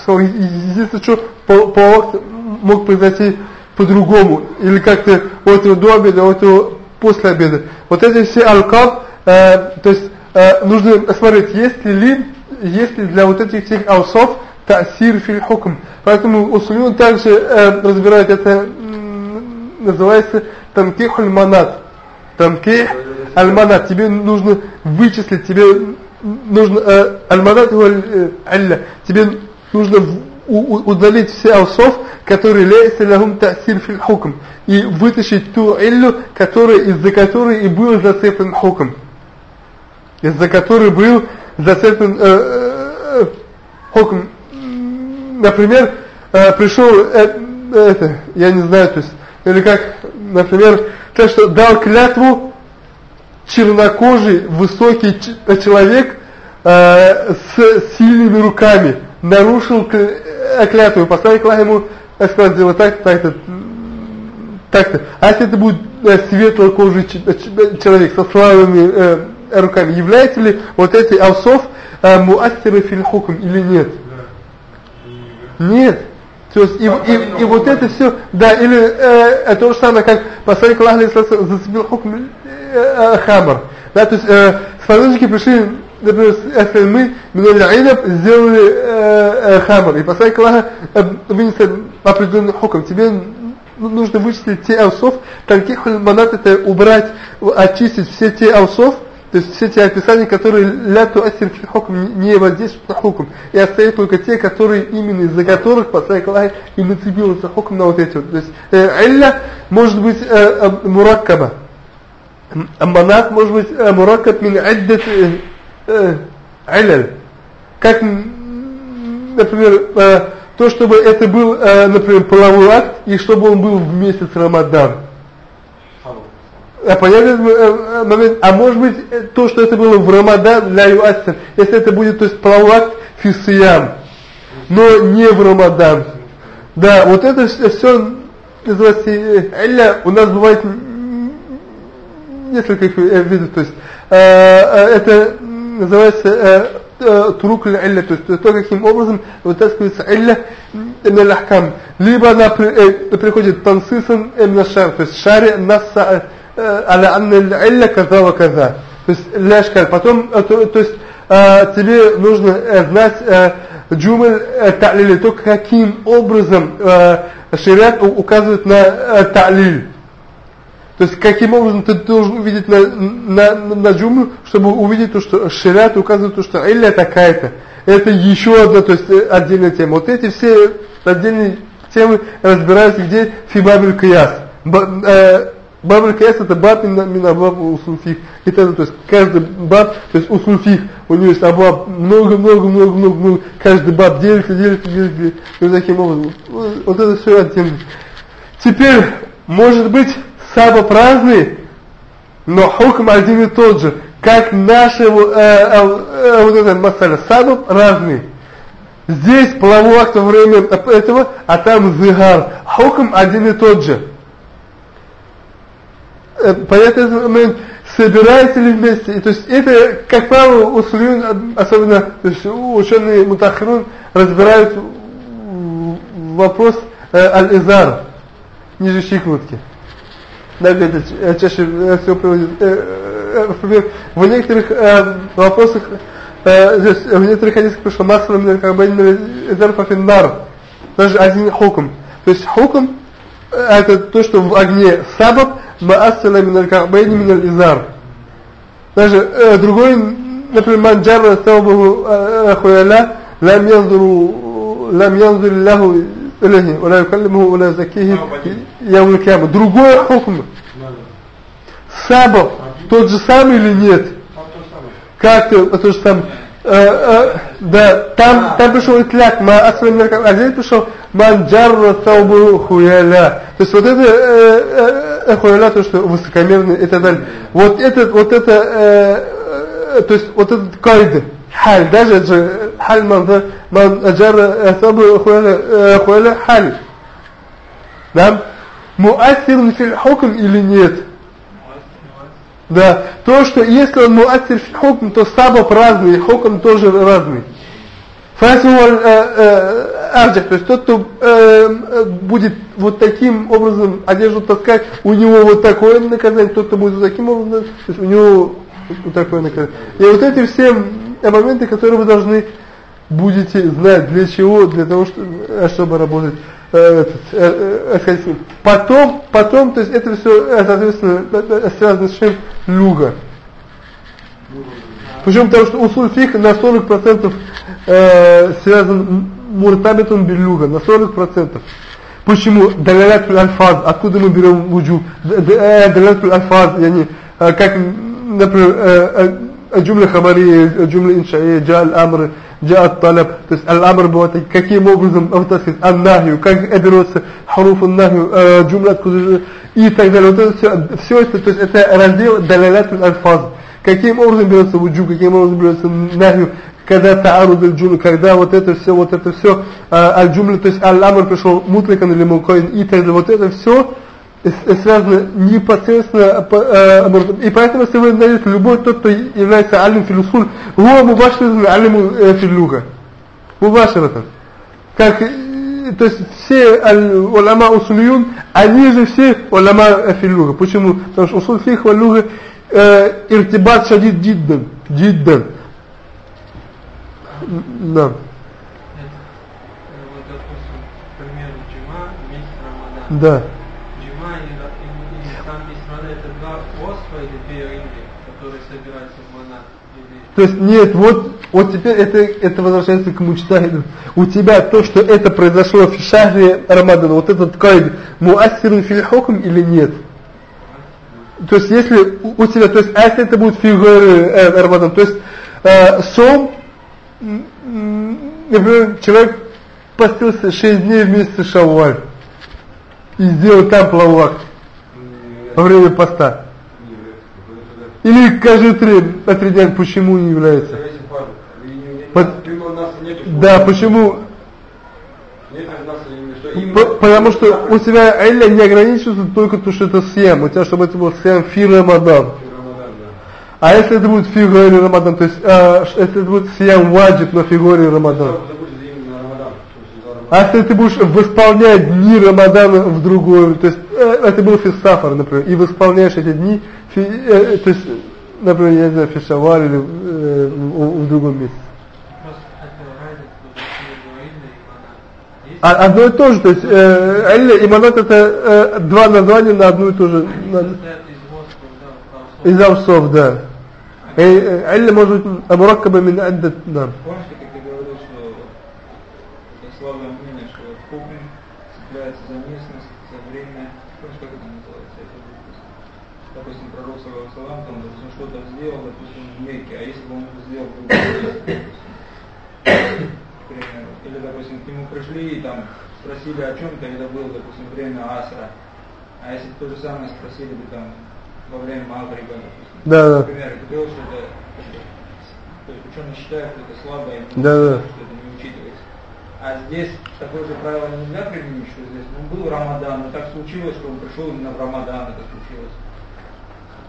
сказал, единственное, что половой акт мог произойти по-другому, или как-то у этого до обеда, у этого после обеда. Вот эти все алкаб, э, то есть э, нужно смотреть, есть ли, есть ли для вот этих всех аусов та'сир хукм. Поэтому Усулюн также э, разбирает это называется тамких аль-манат. Тамких аль-манат. Тебе нужно вычислить, тебе нужно э, аль-манат аль Тебе нужно удалить все аусов, которые лейса лахум та'сир фил хукм. И вытащить ту иллю, которая, из-за которой и был зацеплен хукм. Из-за которой был зацеплен э, э, хукм. Например, э, пришел, э, это, я не знаю, то есть или как, например, то, что дал клятву чернокожий, высокий человек э, с сильными руками, нарушил э, клятву, посланник Аллаха ему сказал, делай так, так-то, так-то. А если это будет э, светлокожий человек со слабыми э, руками, является ли вот эти авсов э, муассиры филь или нет? Нет. То есть и, и, и вот это все, да, или э, то же самое, как посланник Аллаха зацепил хукм э, э, хамар. Да, то есть э, сподвижники пришли, например, если мы миналь сделали э, э, хамар, и посланник Аллаха э, вынес определенный хукм. Тебе нужно вычислить те аусов, таких манат это убрать, очистить все те аусов, то есть все те описания, которые ля туассир фи хукм не воздействуют на хукм. И остаются только те, которые именно из-за которых посланник Аллаха и нацепился хукм на вот эти вот. То есть э, может быть э, э, мураккаба. Амбанат может быть э, мураккаб мин аддат э, Как, например, э, то, чтобы это был, э, например, половой акт, и чтобы он был в месяц Рамадан. А понятно э, а может быть то, что это было в Рамадан для Юассер, если это будет, то есть плавак фисиям, но не в Рамадан. Да, вот это все называется элля, у нас бывает несколько видов, то есть это называется э, э, трук илля, то есть то, каким образом вытаскивается илля на ахкам. Либо она э, приходит тансисом именно шар, то есть шаре насса аля анна илля каза ва каза. То есть ляшкаль. Потом, то, то есть тебе нужно знать джумель та'лили, то каким образом шариат указывает на та'лиль то есть каким образом ты должен увидеть на, на, на джумлю, чтобы увидеть то, что шариат указывает то, что илля такая-то. Это еще одна, то есть отдельная тема. Вот эти все отдельные темы разбираются где фибабель кияс. Баб аль-Каяс это баб минабаб усульфих. Это, то есть каждый баб, то есть усульфих, у него есть абаб много-много-много-много, каждый баб делится, делится, делится, и вот таким образом. Вот это все отдельно. Теперь, может быть, сабаб разный, но хукм один и тот же. Как наши, э, э, э, вот это масаля, сабаб разный. Здесь половой акт во время этого, а там зигар. Хукм один и тот же. Э, понятно, мы собираются ли вместе. И, то есть это, как правило, у слюн, особенно ученые мутахрун разбирают вопрос э, аль-изар, ниже щиколотки. Да, э, чаще всего приводит. Э, например, в некоторых э, вопросах, э, здесь, в некоторых хадисах пришло бы изар фафиннар, даже один хукм. То есть хукм, это то, что в огне сабаб, маасала мин аль-ка'байни мин аль-изар. Даже э, другой, например, манджара саубаху хуяля, лам янзуру, лам янзур лаху Или ولا يكلمه ولا يزكيه يوم القيامة. Другой хукм. Сабов тот же самый или нет? Как то то же самое? Э, э, да, там, там пришел итляк, ма асфаль а здесь пришел манджарра таубу хуяля. То есть вот это э, э, хуяля, то, что высокомерный и так далее. Вот это, вот это, э, э, то есть вот этот кайд, халь, даже это же халь ман, манджарра таубу хуяля, хуяля халь. Да? Муассир фил хукм или нет? Да, то, что если он муассир хукм, то сабаб разный, хукм тоже разный. Фасуал арджах, то есть тот, кто будет вот таким образом одежду таскать, у него вот такое наказание, тот, кто будет вот таким образом, то есть у него вот такое наказание. И вот эти все моменты, которые вы должны будете знать, для чего, для того, чтобы работать. Э, э, э, потом, потом, то есть это все, соответственно, связано с чем? Люга. Почему? Потому что усуль фих на 40% э, связан муртабитун биллюга, на 40%. Почему? Далялят альфаз, откуда мы берем вуджу? Далялят альфаз, яни, как, например, джумля хабария, джумля иншаия, джа амр جاء الطلب то есть аль-амр бывает каким образом вот так сказать аннахию как берется харуф аннахию джумла и так далее вот это все, все это то есть это раздел далалят аль-фаз каким образом берется вуджу каким образом берется нахию когда тааруд аль-джумла когда вот это все вот это все аль-джумла то есть аль-амр пришел мутликан или мукоин и так далее вот это все связано непосредственно а, а, и поэтому если вы знаете любой тот, кто является алим филусуль, его мубаширatan алим э, филюга. Мубаширatan. Как, э, то есть все улама усульюн, они же все улама э, филюга. Почему? Потому что усуль фих валюга иртибат шадид диддан. Диддан. Да. Да. То есть нет, вот, вот теперь это, это возвращается к мучтахиду. У тебя то, что это произошло в шахре Рамадана, вот этот кайд, муассирун филь хукм или нет? То есть если у тебя, то есть, а если это будет фигуры э, Рамадан, то есть э, сом, например, человек постился 6 дней в месяц Шавваль и сделал там плавак во время поста. Или скажи три, Патридян, почему не является? Под... Да, почему? Потому что у тебя Элля не ограничивается только то, что это съем. У тебя, чтобы это был съем фи Рамадан. А если это будет фигуре Рамадан, то есть, а, если это будет съем ваджиб на фигуре Рамадан. А если ты будешь восполнять дни Рамадана в другую, то есть э, это был фиссафар, например, и восполняешь эти дни, фи, э, то есть, например, я не знаю, фишавар или э, в, в другом месте. А, одно и то же, то есть э, Элля и Манат это э, два названия на одну и ту же. На, из овсов, да. Элля может быть Абуракаба мин аддат, да. Пришли и там спросили о чем-то, это было, допустим, время Асра. А если то же самое спросили бы там во время Магриба, допустим. Да, да. Например, говорил, что это, то есть ученые считают, что это слабое, да, да. что это не учитывается. А здесь такое же правило нельзя применить, что здесь ну, был Рамадан, но так случилось, что он пришел именно в Рамадан, это случилось.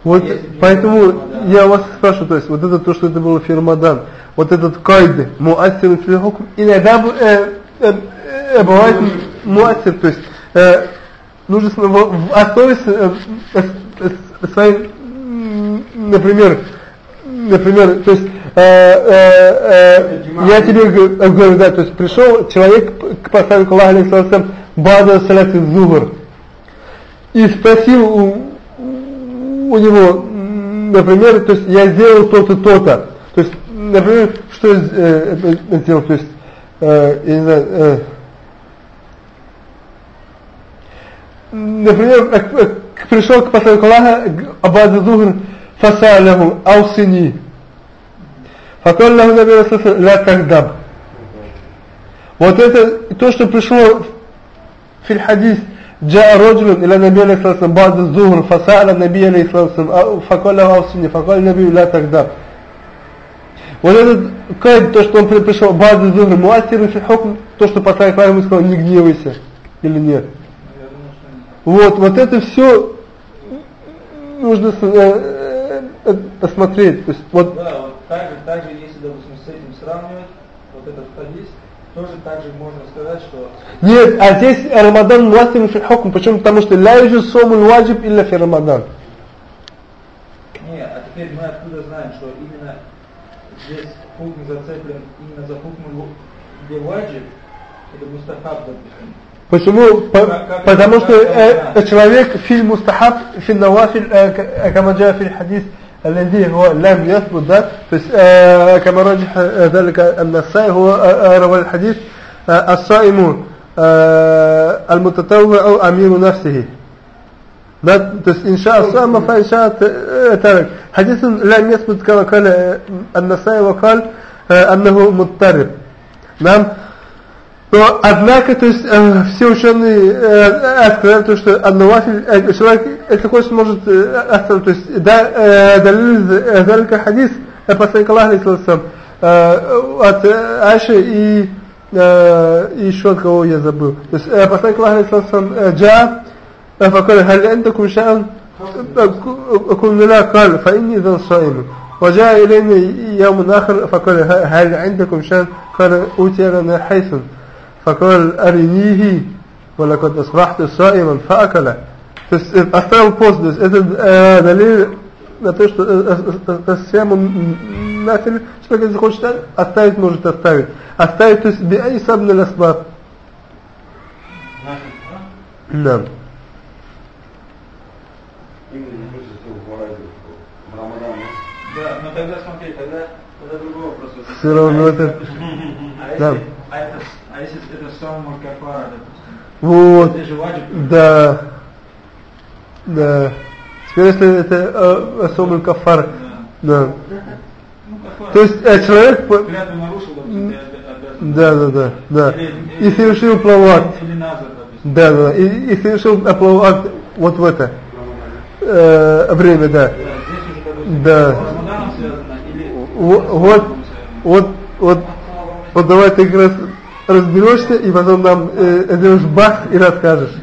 Вот поэтому я вас спрашиваю, то есть вот это то, что это было фирмадан, вот этот кайд, муассир фил иногда э, э, э, бывает муассир, то есть э, нужно в, в основе э, э, э, своей, например, например, то есть э, э, э, я тебе говорю, да, то есть пришел человек к посланнику Аллаха, алейхиссалам, бада салаты зугр, и спросил у, у него, например, то есть я сделал то-то, то-то, то есть, например, что э, сделал, то есть, э, я не знаю, э, например, э, э, пришел к посланнику Аллаха Абаза Зухр фасалаху аусини. Факал лаху наби ла тагдаб. Вот это то, что пришло в фильхадис جاء رجل إلى النبي عليه الصلاة والسلام بعد الظهر فسأل النبي عليه الصلاة والسلام فقال له أوصني فقال النبي لا تكذب вот этот кайд, то, что он пришел, базы зухр, муастиру фи хукм, то, что посланник ему сказал, не гневайся, или нет. Вот, вот это все нужно э, э, посмотреть. То есть, вот, да, вот так же, так же, если, допустим, с этим сравнивать, вот этот хадис, тоже так же можно сказать, что... Нет, а здесь Рамадан муастиру фи хукм. Почему? Потому что ля юджу сомуль ваджиб илля фи Рамадан. Не, а теперь мы откуда знаем, что именно здесь хукм зацеплен именно за хукм ваджиб, или мустахаб, допустим. Почему? По, Как- как потому это- что как э, это- человек في المستحب في النوافل э, ك- كما جاء في الحديث الذي هو لم يثبت ده بس آه، كما رجح آه، ذلك النسائي هو آه، آه، روى الحديث آه، الصائم آه، المتطوع أو أمير نفسه Да, то есть инша Асама файша э, тарак. Хадис лям ясбут кама каля Ан-Насай вакал э, аннаху муттариб. да. но, однако, то есть, э, все ученые э, сказали, то, что аннавафиль, э, человек, если хочет, может остановить. то есть, да, э, далил э, хадис, э, посланник Аллаха, алейхиссалам, э, от э, Аши и, и еще от кого я забыл. То есть, э, посланник Аллаха, алейхиссалам, э, джа, فقال هل عندكم شأن أكون لا قال فإني ذا صائم وجاء إلينا يوم آخر فقال هل عندكم شأن قال أوتي لنا حيث فقال أرنيه ولقد أصبحت صائما فأكل То есть э, оставил пост, то есть это э, далиль на то, что э, э, э, схему нафиль, человек если хочет оставить, может оставить. Оставить, то есть биай сабн асбаб. Да. тогда смотри, тогда, тогда другой вопрос. Все равно это... А если, Да. а это, а если это сам Кафара, допустим? Вот. Это же ваджиб. Да. Да. Теперь если это э, асомуль кафар. Да. Ну. То есть э, человек... Клятву нарушил, допустим. Да, да, да, да. Или- И совершил плават. Или назад, допустим. Да, да, и, и совершил плават вот в это э, время, да. Да. Вот, вот, вот, вот давай ты как раз разберешься и потом нам э, сделаешь бах и расскажешь.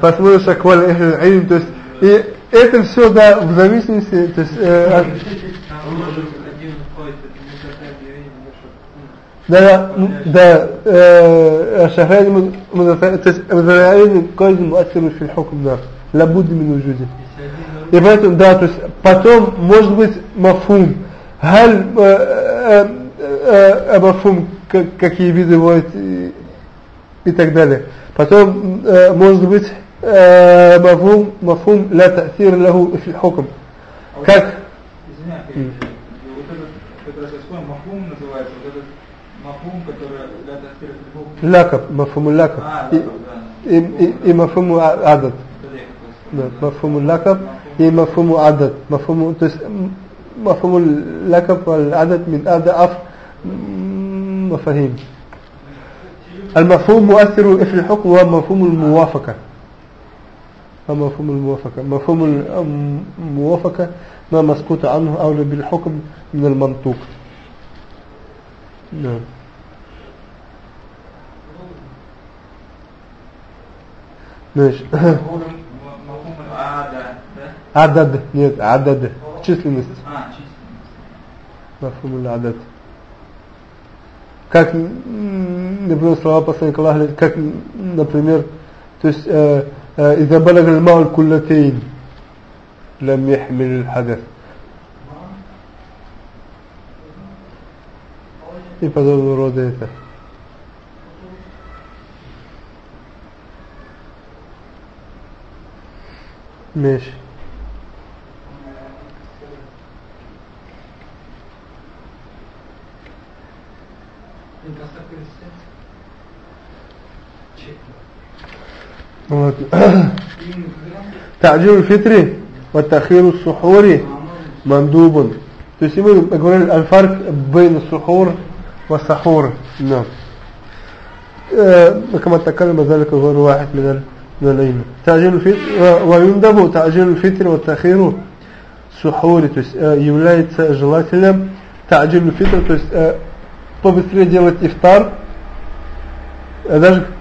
Посмотришь акваль эхль то есть и это все, да, в зависимости, то есть... Э, от... Да, да, да, э, шахрайн мудасарин, то есть, мудасарин, койзин муассиру шельхокум, да, лабудди мину уджуди. Да. И поэтому, да, то есть потом может быть мафум. Галь э, э, э, мафум, какие виды бывают и, и так далее. Потом э, может быть э, мафум, мафум ля та'сир лаху фил. А как? Извиняюсь, mm. вот этот, который сейчас понял, называется, вот этот мафум, который ля та'сир фил хукм. Лякаб, мафуму а, лякаб. И, и, и мафуму а, адат. Да, мафуму лякаб. هي مفهوم عدد مفهوم مفهوم اللقب والعدد من أضعف مفاهيم. المفهوم مؤثر في الحكم هو مفهوم الموافقة. هو مفهوم الموافقة. مفهوم الموافقة ما مسكوت عنه أولى بالحكم من المنطوق. نعم. ماشي. عدد нет عدد численность А, численность. مفهوم العدد как м, например слова посланника Аллаха как например то есть э, э, إذا بلغ الماء الكلتين لم يحمل الحدث и подобного рода это ماشي تعجيل الفطر والتأخير السحور مندوب то есть мы говорили الفرق بين السحور والسحور نعم كما تكلم ذلك غير واحد من من الأئمة تعجيل الفطر ويندب تعجيل الفطر والتأخير سحور то есть является желательным تعجيل الفطر то есть побыстрее делать ифтар даже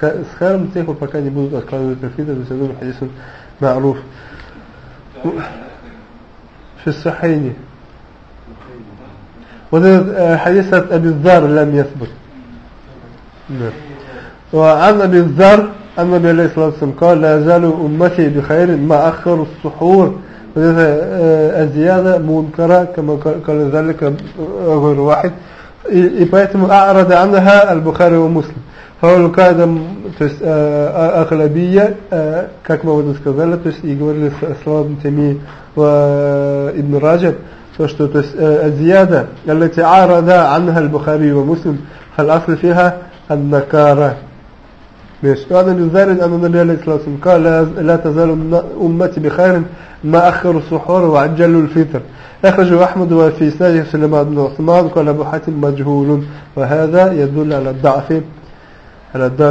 с харом тех пор, пока не будут откладывать фитр, то есть я думаю, хадис ма'руф. في الصحيحين وهذا حديث أبي الذر لم يثبت نعم وعن أبي الذر أن النبي عليه الصلاة والسلام قال لا يزال أمتي بخير ما أخر السحور وهذا الزيادة منكرة كما قال ذلك غير واحد и поэтому أعرض عنها البخاري ومسلم فهو كان то есть أغلبية как мы уже сказали то есть и говорили слова Тами وابن راجب то что то есть الزيادة التي عارض عنها البخاري ومسلم فالأصل فيها النكارة ماشي وأنا بالذارد أن النبي عليه الصلاة والسلام قال لا تزال أمتي بخير ما أخروا السحور وعجلوا الفطر أخرجه أحمد وفي إسناده سليمان بن عثمان قال أبو حاتم مجهول وهذا يدل على الضعف هذا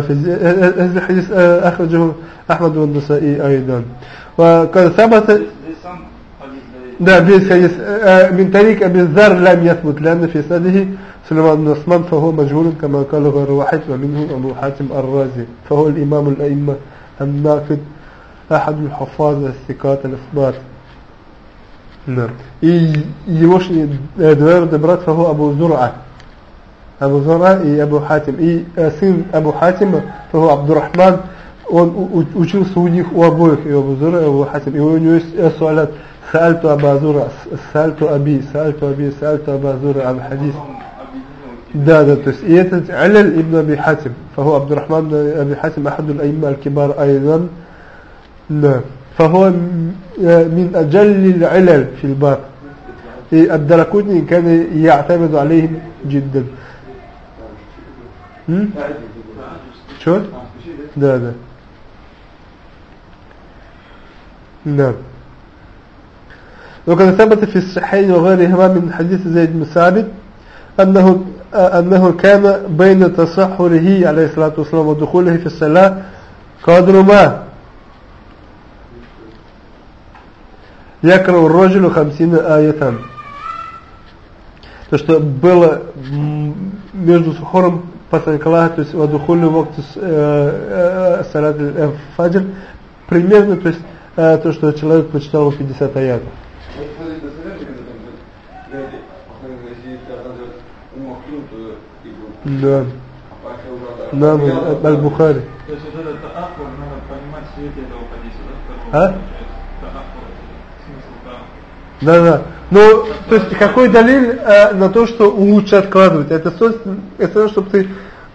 الحديث أخرجه أحمد والنسائي أيضا وقد ثبت من طريق أبي الذر لم يثبت لأن في سنده سلمان بن عثمان فهو مجهول كما قال غير واحد ومنهم أبو حاتم الرازي فهو الإمام الأئمة الناقد أحد الحفاظ الثقات الإثبات نعم يوش دوير دبرات فهو أبو زرعة أبو زرعة и Абу Хатим и сын Абу Хатима فهو عبد الرحمن он учился у них у обоих и Абу Зура и Абу Хатим и у него есть суалят سألت أبا زرع سألت أبي سألت أبي سألت أبا زرع عن حديث да, да, то есть и этот Аляль ибн Аби Хатим, فهو عبد الرحمن بن أبي حاتم أحد الأئمة الكبار أيضا نعم فهو من أجل العلل في الباب الدركوتني كان يعتمد عليهم جدا شو ده ده نعم وقد ثبت في الصحيحين وغيرهما من حديث زيد بن ثابت أنه أنه كان بين تصحره عليه الصلاة والسلام ودخوله في الصلاة قدر ما يقرأ الرجل خمسين آية то что было между сухором посланника Аллаха, то есть вадухули вакт салат фаджр, примерно, то есть то, что человек прочитал 50 аятов. Да. Нам Аль-Бухари. То есть вот этот ахвар надо понимать в свете этого хадиса, да? А? Да, да. Ну, то есть какой далиль э, на то, что лучше откладывать? Это, это чтобы ты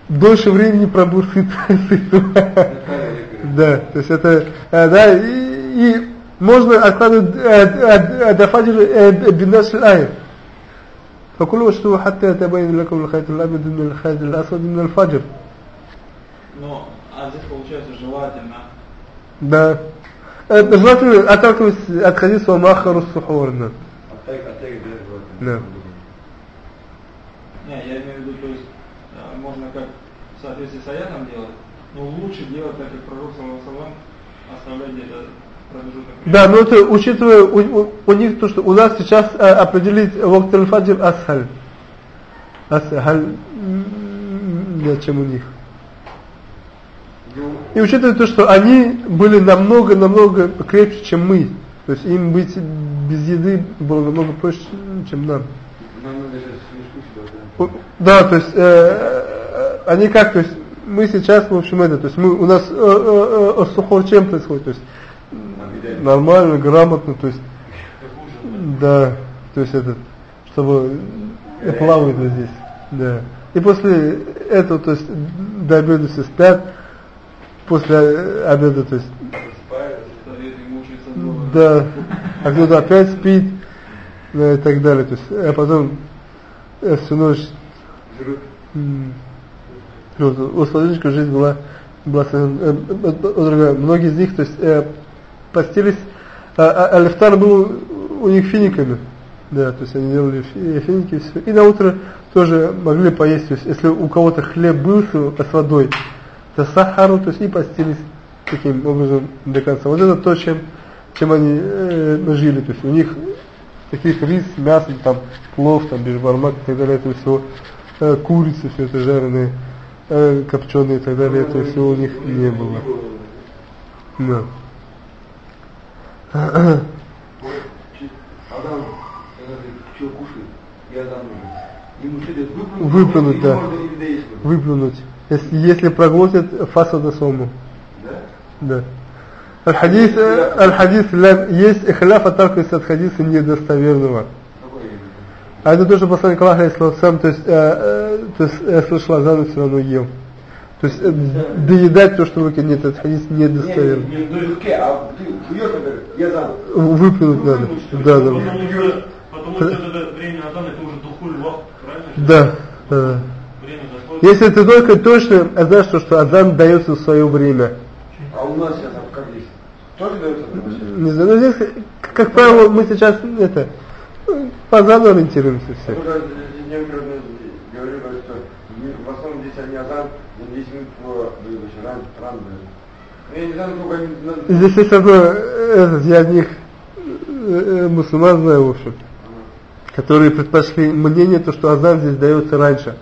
дольше времени пробыл сыт. Да, то есть это, э, да, и, и можно откладывать до фаджр бинаш ай. فكلوا واشتروا حتى يتبين لكم الخيط الأبيض من الخيط الأسود من الفجر. Но, а здесь получается желательно. Да. Это желательно отталкиваясь от хадиса Махару Сухурна. Да. Не, я имею в виду, то есть можно как в соответствии с аятом делать, но лучше делать так, как пророк саллаху оставлять где-то да, но это учитывая у, у, у них то, что у нас сейчас э, определить вакт аль-фаджр асхаль. Асхаль, чем у них. И учитывая то, что они были намного-намного крепче, чем мы. То есть им быть без еды было намного проще, чем нам. Да, то есть э, они как, то есть мы сейчас, в общем, это, то есть мы, у нас э, э, э, сухор чем происходит, то есть нормально, грамотно, то есть, да, то есть этот, чтобы плавают вот здесь, да. И после этого, то есть, до обеда все спят, после обеда, то есть, да, а кто-то опять спит, да, и так далее, то есть, а потом э, всю ночь, вот, у Сладжичка жизнь была, была э, э, другая. Многие из них, то есть, постились, а, а, алифтар был у них финиками, да, то есть они делали финики, все. и на утро тоже могли поесть, то есть если у кого-то хлеб был с водой, то сахару, то есть и постились таким образом до конца. Вот это то, чем, чем они э, жили, то есть у них таких рис, мясо, там, плов, там, бешбармак и так далее, это все, э, курицы, все это жареные, э, копченые и так далее, это все у них не было. Да. Выплюнуть, да. Выплюнуть. Если, если проглотит фасада сому. Да? Да. Аль-хадис, аль-хадис, есть хляф отталкивается от хадиса недостоверного. А это то, что посланник Аллаха, сам, то есть, э, э, то есть я слышал азан и все равно ел. То есть э, доедать то, что в руке нет, этот хадис недостоверный. Не, не, не в руке, а ты жуешь, например, я дам. Выплюнуть надо. Да, да. Потому что, потому что это время Азана, это уже духуль вахт, правильно? Да. да. Время. Если ты только точно знаешь, что, азан дается в свое время. А у нас сейчас как есть? Тоже дается? Не знаю, но здесь, как правило, мы сейчас это по азану ориентируемся все. неоднократно говорю, говорю, что в основном здесь они азан, на 10 минут рано, рано. Ну, Я не знаю, насколько они... на- Здесь есть одно, э, этот, я одних э, э, мусульман знаю, в общем, которые предпочли мнение, то, что азан здесь дается раньше.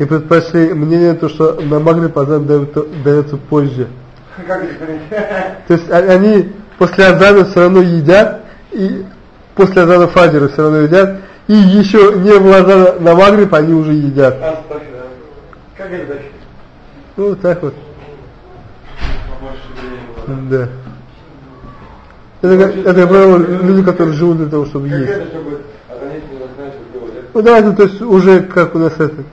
И предпочли мнение, то, что на Магриб азан дается, позже. Понять? То есть а- они после азана все равно едят, и после азана фаджира все равно едят, и еще не было азана на Магриб, они уже едят. Астагфирулlah. Как это? Ну, так вот. Да. Это, это, правило, люди, которые живут для того, чтобы есть. Ну да, это то есть уже как у нас это.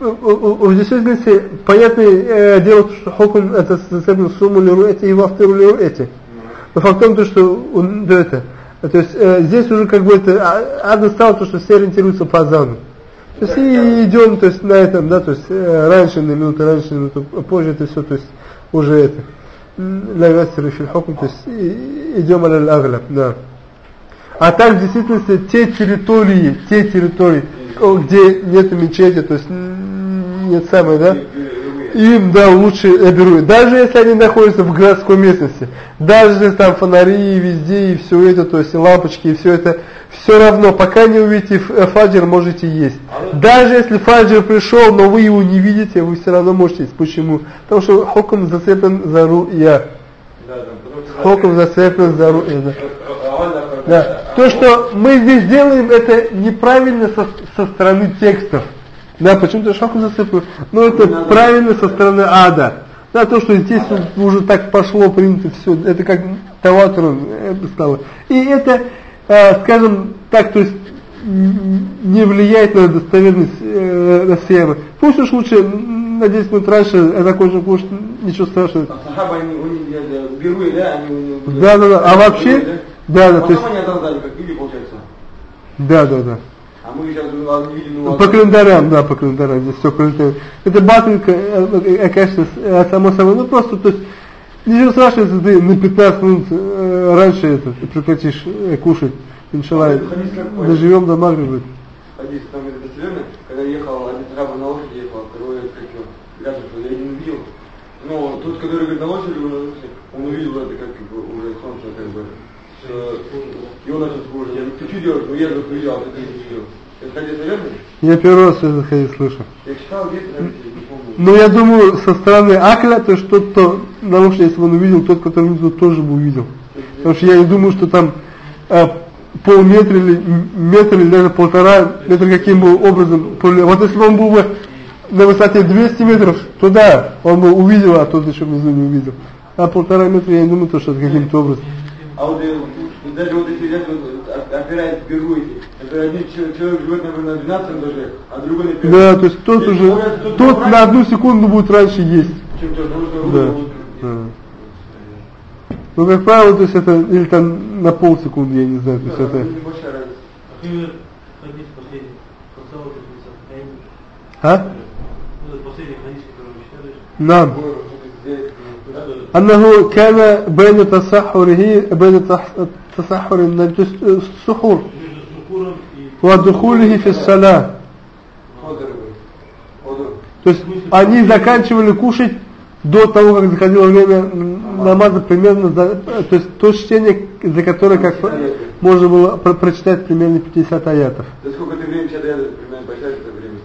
У- у- В действительности, понятное э, дело, что хокум это зацеплен сумму лиру эти и во вторую лиру эти. Но факт в том, то, что он, да, это, то есть э, здесь уже как бы это, а- адно стало то, что все ориентируются по азану. То есть и идем, то есть на этом, да, то есть э, раньше на минуту, раньше на минуту, позже это все, то есть уже это. لا يؤثر في الحكم то есть и- идем على الأغلب, да. А так в действительности те территории, те территории, где нет мечети, то есть нет самой, да, им, да, лучше я беру. Даже если они находятся в городской местности, даже если там фонари везде и все это, то есть и лампочки и все это, все равно, пока не увидите э, фаджр, можете есть. Даже если фаджр пришел, но вы его не видите, вы все равно можете есть. Почему? Потому что хоком зацеплен за руя. Да, да. Хоком зацеплен за руя. да. А например, Да. То, что мы здесь делаем, это неправильно со, со стороны текстов. Да, почему-то шаху засыпаю. Но это правильно со стороны ада. Да, то, что здесь уже так пошло, принято, все, это как таватором это стало. И это, э, скажем так, то есть не влияет на достоверность э, рассеяна. Пусть уж лучше на 10 минут раньше закончим кушать, ничего страшного. А Сахаба, они, герои, да, они. Да, да, да. А вообще, да, да, то есть, они отдали, как видели, получается. да, да, да. А мы сейчас ну, не видим... ну, По календарям, да, по календарям, здесь все календарь. Это батынка, э, э, конечно, э, само собой, ну просто, то есть, ничего страшного, если ты на 15 минут раньше это, прекратишь кушать, Ну, какой? доживем до Магриба. Хадис там это достоверно, когда ехал один сахаба на лошади ехал, а второй, как его, я не увидел. Но тот, который говорит на лошади, он увидел это как бы, уже солнце, как бы, э, и он начал слушать. Я ты что делаешь? Ну я же а ты не. Это? Я первый раз этот хадис слышу. Я читал где-то, не помню. Но я думаю, со стороны Акля, то что тот, кто нарушил, если бы он увидел, тот, который увидел, тоже бы увидел. Потому что я не думаю, что там э, полметра или метр или даже полтора метра каким бы образом. Вот если бы он был бы на высоте 200 метров, то да, он бы увидел, а тот еще внизу не увидел. А полтора метра, я не думаю, то, что это каким-то образом. А вот даже вот если взять, вот, опираясь впервые, это один человек, живет, например, на 12 этаже, а другой на первом. Да, то есть тот Если уже, говорят, тот тот на одну секунду будет раньше есть. чем тот, потому что Да. Ну, как правило, то есть это, или там на полсекунды, я не знаю, то есть Да, это... небольшая разница. А? читали, Нам. Вот, здесь, да, да, да. أنه كان بين تصحره بين تص- تصحر النبي то есть, э, السحور Между сухуром и... ودخوله في الصلاة Одеровый. Одер. то есть они заканчивали кушать до того, как заходило время намаза примерно, за- то есть то чтение, за которое как можно было про- прочитать примерно 50 аятов. За сколько ты времени сейчас примерно посчитать это время?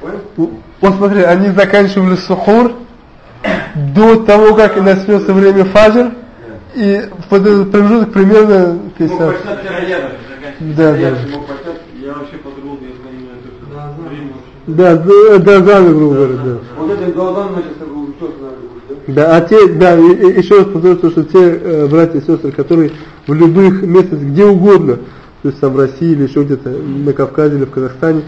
Понял? Ну, Вот смотри, они заканчивали сухур до того, как начнется время фаджр, и под этот промежуток примерно Мог 50. посчитать все аятов. Да, да. Мог. Я вообще по-другому я понимаю это. Да, да, да, да, грубо говоря, да. Вот учет надо да? Да, а те, да, и- и еще раз повторю, то, что те э, братья и сестры, которые в любых местах, где угодно, то есть там в России или еще где-то на Кавказе или в Казахстане,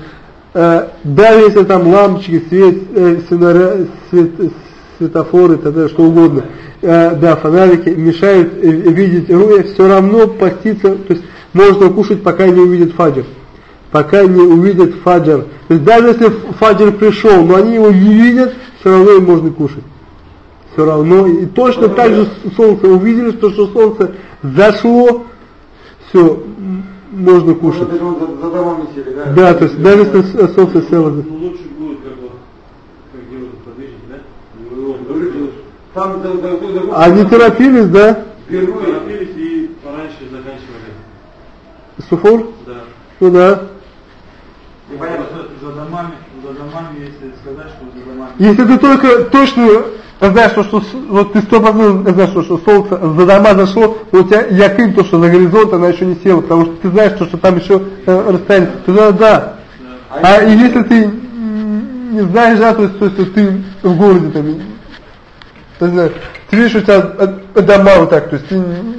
э, даже если там лампочки, свет, э, сценаря- свет- светофоры, тогда что угодно, э, да, фонарики мешают э, видеть руя, все равно поститься, то есть можно кушать, пока не увидит фаджр. Пока не увидят фаджр. То есть даже если фаджр пришел, но они его не видят, все равно им можно кушать все равно. И точно так же солнце увидели, что, что солнце зашло, все, можно кушать. За, за сели, да? Да, то есть даже если солнце село. Ну лучше будет, как вот, как делают подвижники, да? Ну, Там за, за, за, за, Они торопились, да? Впервые. Торопились и пораньше заканчивали. Суфур? Да. Ну да. Непонятно. За домами, за домами, если сказать, что за домами. Если ты только точно знаешь, что, что вот ты сто процентов знаешь, что, что солнце за дома зашло, но у тебя якин то, что за горизонт она еще не села, потому что ты знаешь, что, что там еще э, расстояние. Тогда да. А и если ты не знаешь, да, то есть, то есть ты в городе там, ты ты видишь, у тебя э, дома вот так, то есть ты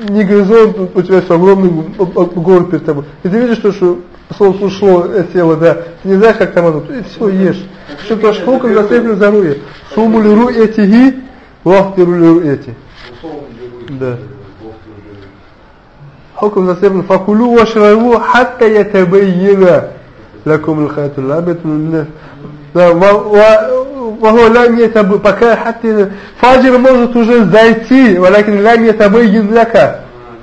не горизонт, у тебя все огромный город перед тобой. И ты видишь, что солнце ушло, село, да, ты не знаешь, как там оно, и все, ешь. Что то шкука засыплю за руи. Суму лиру эти ги, вахтиру лиру эти. Да. Хукм засыплю, факулю вашраву, хатта ятабайина. Лакум лхату лабет, да, وهو لم يتبين пока حتى фаджр может уже зайти ولكن لم يتبين لك А,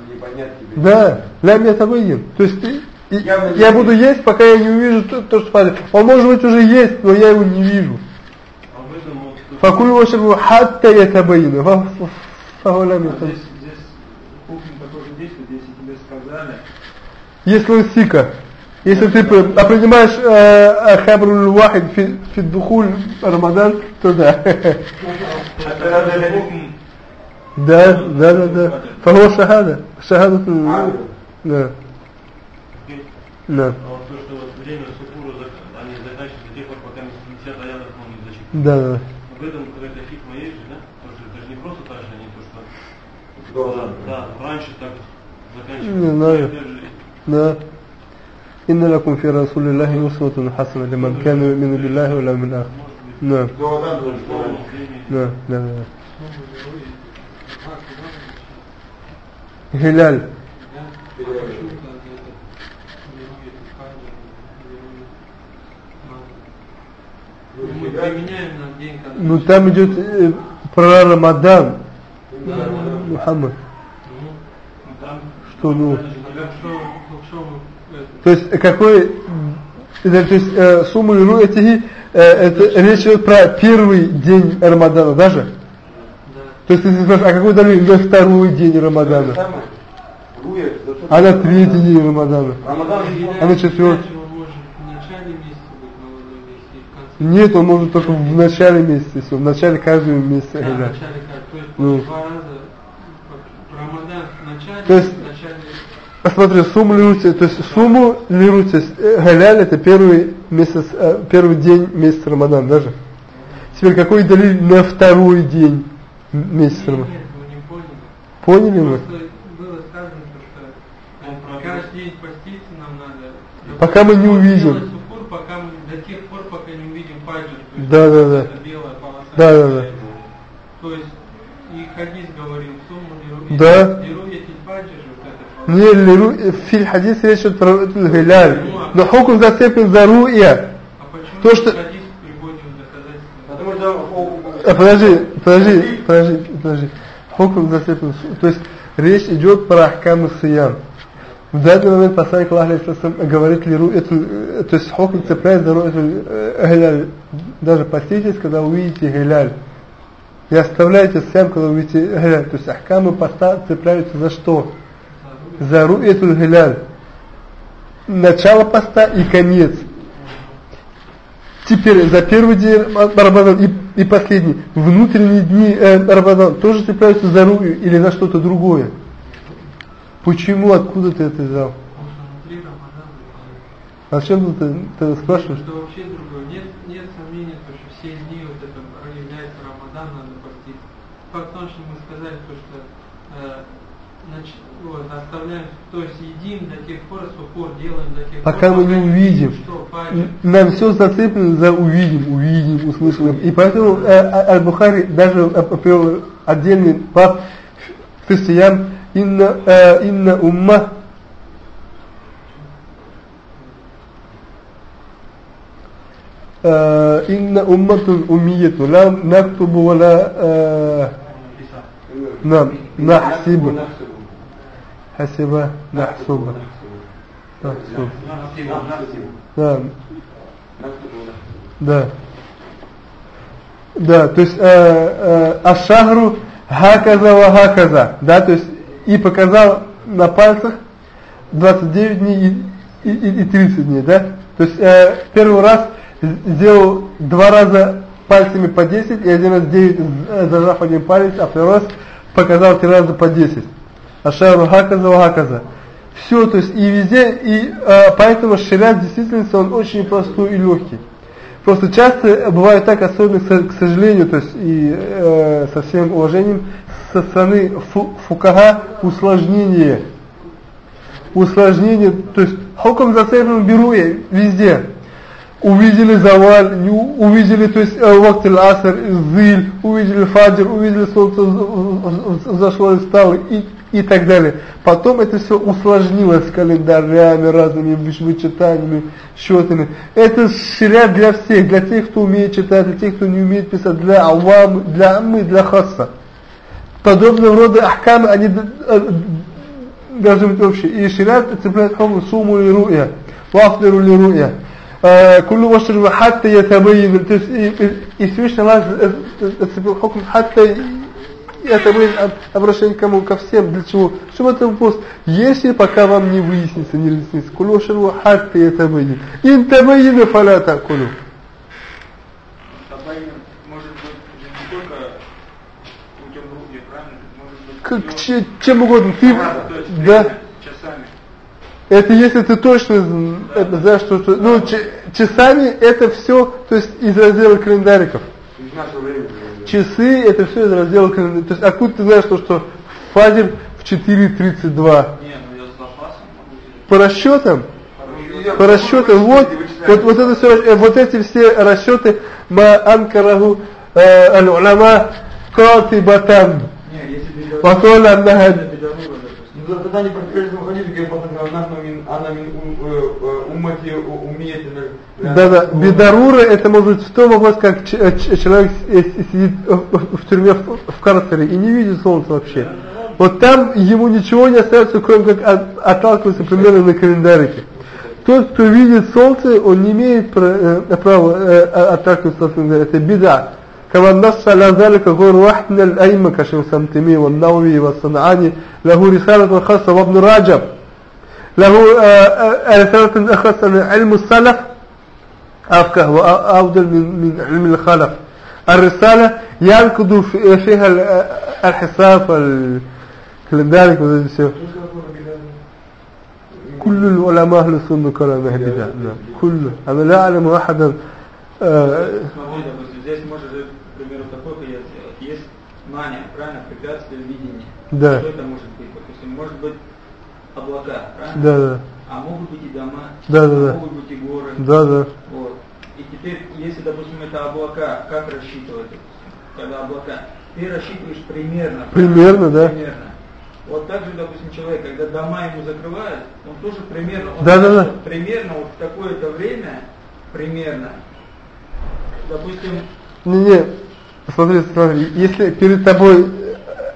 Не понять тебе. да لم يتبين то есть ты- и- Явно не я видно. буду есть пока я не увижу то, то, что фаджр он может быть уже есть но я его не вижу А в этом вот... فكلوا واشربوا حتى يتبين فهو فهو لم А يتبين здесь, здесь кухня такое же действует, если тебе сказали, Если он сика, если ты при- принимаешь э, хабруль вахид фи, фи духуль Рамадан, то да. да, да, да, да. Фаго шахада. Шахада. Да. Да. А вот то, что вот время сухура зак- они заканчивают до тех пор, пока не 50 аятов он не зачитывает. Да, да. В этом какая-то хикма есть же, да? Потому что это же не просто так же, они то, что... Да, раньше так заканчивали. Не знаю. Да. إن لكم في رسول الله أسوة حسنة لمن كان يؤمن بالله واليوم الآخر. نعم Голодан должен Слово, сказать. время. نعم نعم نعم. هلال мы применяем на день, когда... Ну там идет э, про Рамадан. Мухаммад. Ну, там, Что ну? То есть какой, э, то есть э, сумму эти, э, это речь идет про первый день Рамадана даже? да. То есть если спрашиваешь, а какой дали на второй день Рамадана? А на ты- третий день Рамадана? Рамадан А на четвертый? Нет, он может только в начале месяца, если в начале каждого месяца. Да, в начале как, то есть Ну. два раза. Рамадан в начале, То есть- Посмотри, сумму лируте, то есть сумму лируте, галяль это первый месяц, э, первый день месяца Рамадан даже. Теперь какой далиль на второй день месяца? Рамадан? нет, мы не поняли. Поняли мы? Просто было сказано, что, Он что правда. каждый день поститься нам надо. Пока мы не увидим. делать сухур, пока мы, до тех пор, пока не увидим фаджр. то есть Да, да, да. это белая полоса. Да, да, да. То есть и хадис говорил, сумму Да. лиру эти фаджр, вот это полоса. Не, лиру- в филь хадис речь идет про гиляль. Но хукм зацеплен за руя. А почему То, что- хадис приводит доказательства? Потому что А, подожди, подожди, подожди, подожди. Хукм зацеплен. То есть речь идет про ахкам сиям. В данный момент посланник Аллаха говорит лиру эту, э, то есть хукм цепляет за ру'яту э, гиляль. Даже поститесь, когда увидите гиляль. И оставляйте сам, когда увидите гиляль. То есть ахкамы поста цепляются за что? За ру'яту гиляль. Начало поста и конец. Теперь за первый день Рамадан и, и последний, внутренние дни э, Рамадан тоже цепляются за рую или за что-то другое. Почему, откуда ты это взял? А чем ты, ты спрашиваешь? Что вообще другое. Нет, нет сомнения, то, что все дни вот это является Рамадан, надо поститься. Факт в что мы сказали, то, что э, нач- вот, оставляем, то есть едим до тех пор, сухор делаем до тех Пока пор, мы не увидим. что фаджр. Нам все зацеплено за увидим, увидим, услышим. И поэтому э, а- Аль-Бухари даже э, привел отдельный пап в Сиям инна, э, инна умма آه إن أمة أمية لا نكتب ولا آه نعم نحسب حسب نحسب نحسب نعم Да. Да, то есть э, э, ашахру хаказа ва хаказа. Да, то есть и показал на пальцах 29 дней и, и, и 30 дней, да? То есть э, первый раз сделал два раза пальцами по 10 и один раз 9 э, зажав один палец, а второй раз показал три раза по 10. Ашахру хаказа хаказа. Все, то есть и везде, и э, поэтому шариат действительно он очень простой и легкий. Просто часто бывает так, особенно, к сожалению, то есть и э, со всем уважением, со стороны фу, фукага усложнение. Усложнение, то есть хуком зацеплен беруя везде. Увидели заваль, не увидели, то есть э, вакт аср, зиль, увидели фаджр, увидели солнце взошло и встало и, и так далее. Потом это все усложнилось календарями, разными выч- вычитаниями, счетами. Это ширя для всех, для тех, кто умеет читать, для тех, кто не умеет писать, для авам, для мы, для хасса. Подобного рода ахкамы, они э, должны быть общие. И ширя цепляет хому суму и руя, вафлеру ли руя. كل واشرب حتى يتبين то есть и, и, и Всевышний Аллах цепил хукм حتى يتبين обращение к кому ко всем для чего чтобы это вопрос если пока вам не выяснится не разъяснится كل واشرب حتى يتبين إن تبين فلا تأكلوا Табайин может быть же не только путем руки, правильно? Может быть как, путем- че- чем угодно ты То есть да время, часами. Это если ты точно это знаешь, что, что ну, часами это все, то есть из раздела календариков. Из нашего времени. Часы это все из раздела календариков. То есть откуда ты знаешь, то, что фазер в 4.32? Не, ну По расчетам, по расчетам, вот, вот, вот это все, э, вот эти все расчеты, ма анкараху э, аль-уляма катибатан. Не, если когда они практиковали самохадижу, да, да. Бедарура это может быть что вопрос, как человек э, сидит в тюрьме, в карцере и не видит солнца вообще. Вот там ему ничего не остается, кроме как отталкиваться примерно на календарике. Тот, кто видит солнце, он не имеет э, права э, отталкиваться от календарика. Это беда. كما نص على ذلك واحد من الأئمة سمتمي والنووي والصنعاني له رسالة خاصة وابن راجب له آه، آه، رسالة خاصة عن علم السلف. أفقه وأفضل من من علم الخلف. الرسالة ينقض في- فيها ال- الحساب الشيء كل العلماء أهل السنة كلام بدع نعم. كل. أنا لا أعلم أحدا э, Смотри, допустим, здесь может же, к примеру, такой сделать. Есть мания, правильно, препятствие видения. Да. Что это может быть? Допустим, может быть облака, правильно? да, да, А могут быть и дома, Да, да, да. могут быть и горы. да, да. Вот. И теперь, если, допустим, это облака, как рассчитывать, когда облака? Ты рассчитываешь примерно. Примерно, да. Примерно. Вот так же, допустим, человек, когда дома ему закрывают, он тоже примерно, он Да, да, да. примерно вот в такое-то время, примерно, допустим, Не-не, смотри, смотри, если перед тобой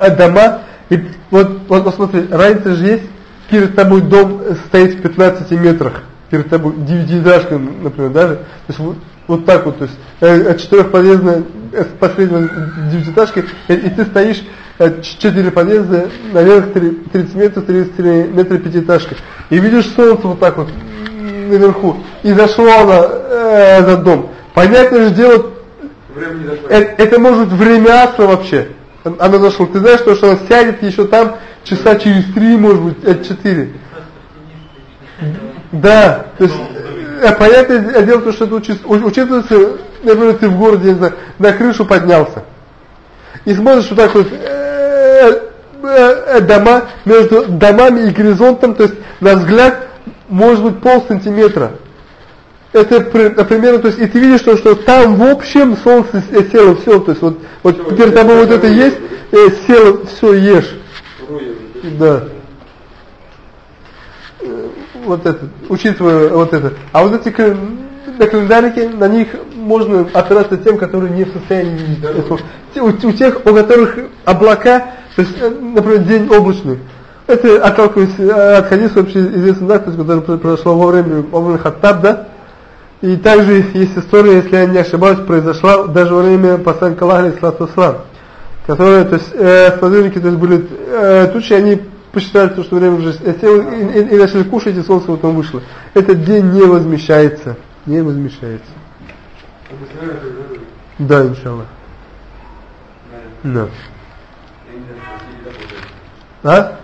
э, дома, и вот, вот посмотри, разница же есть, перед тобой дом стоит в 15 метрах, перед тобой девятиэтажка, например, даже, то есть вот, вот так вот, то есть э, четырехподъездная э, с последней девятиэтажкой, и, и ты стоишь четыре подъезда, наверх три- 30 метров, 33 метра пятиэтажка, и видишь солнце вот так вот наверху, и зашло на э, этот дом. Понятное же дело, не зашло. это, это может времяться вообще. Она зашла. Ты знаешь, что, что она сядет еще там часа через три, может быть, э, четыре. Да, то есть, э, понятное дело, то, что это учитывается, например, ты в городе, не знаю, на крышу поднялся. И смотришь вот так вот, э, э, э, дома, между домами и горизонтом, то есть, на взгляд, может быть, пол сантиметра. Это при- примерно, то есть, и ты видишь, что, что там в общем солнце с- э, село, все, то есть, вот, вот перед тобой вот это есть, э, село, все ешь. Да. Э, Вот это, учитывая вот это. А вот эти на календарике, на них можно опираться тем, которые не в состоянии этого. У, у тех, у которых облака, то есть, э, например, день облачный. Это отталкиваясь от хадиса вообще известный есть, который про- произошло во время Умар Хаттаб, да? И также есть история, если я не ошибаюсь, произошла даже во время посланника Аллаха, алейхиссалату которые, то есть, э, сподвижники, то есть, были э, тучи, они посчитали, то, что время уже село, и, и- и начали кушать, и солнце вот там вышло. Этот день не возмещается. Не возмещается. Да, иншаллах. Да. А?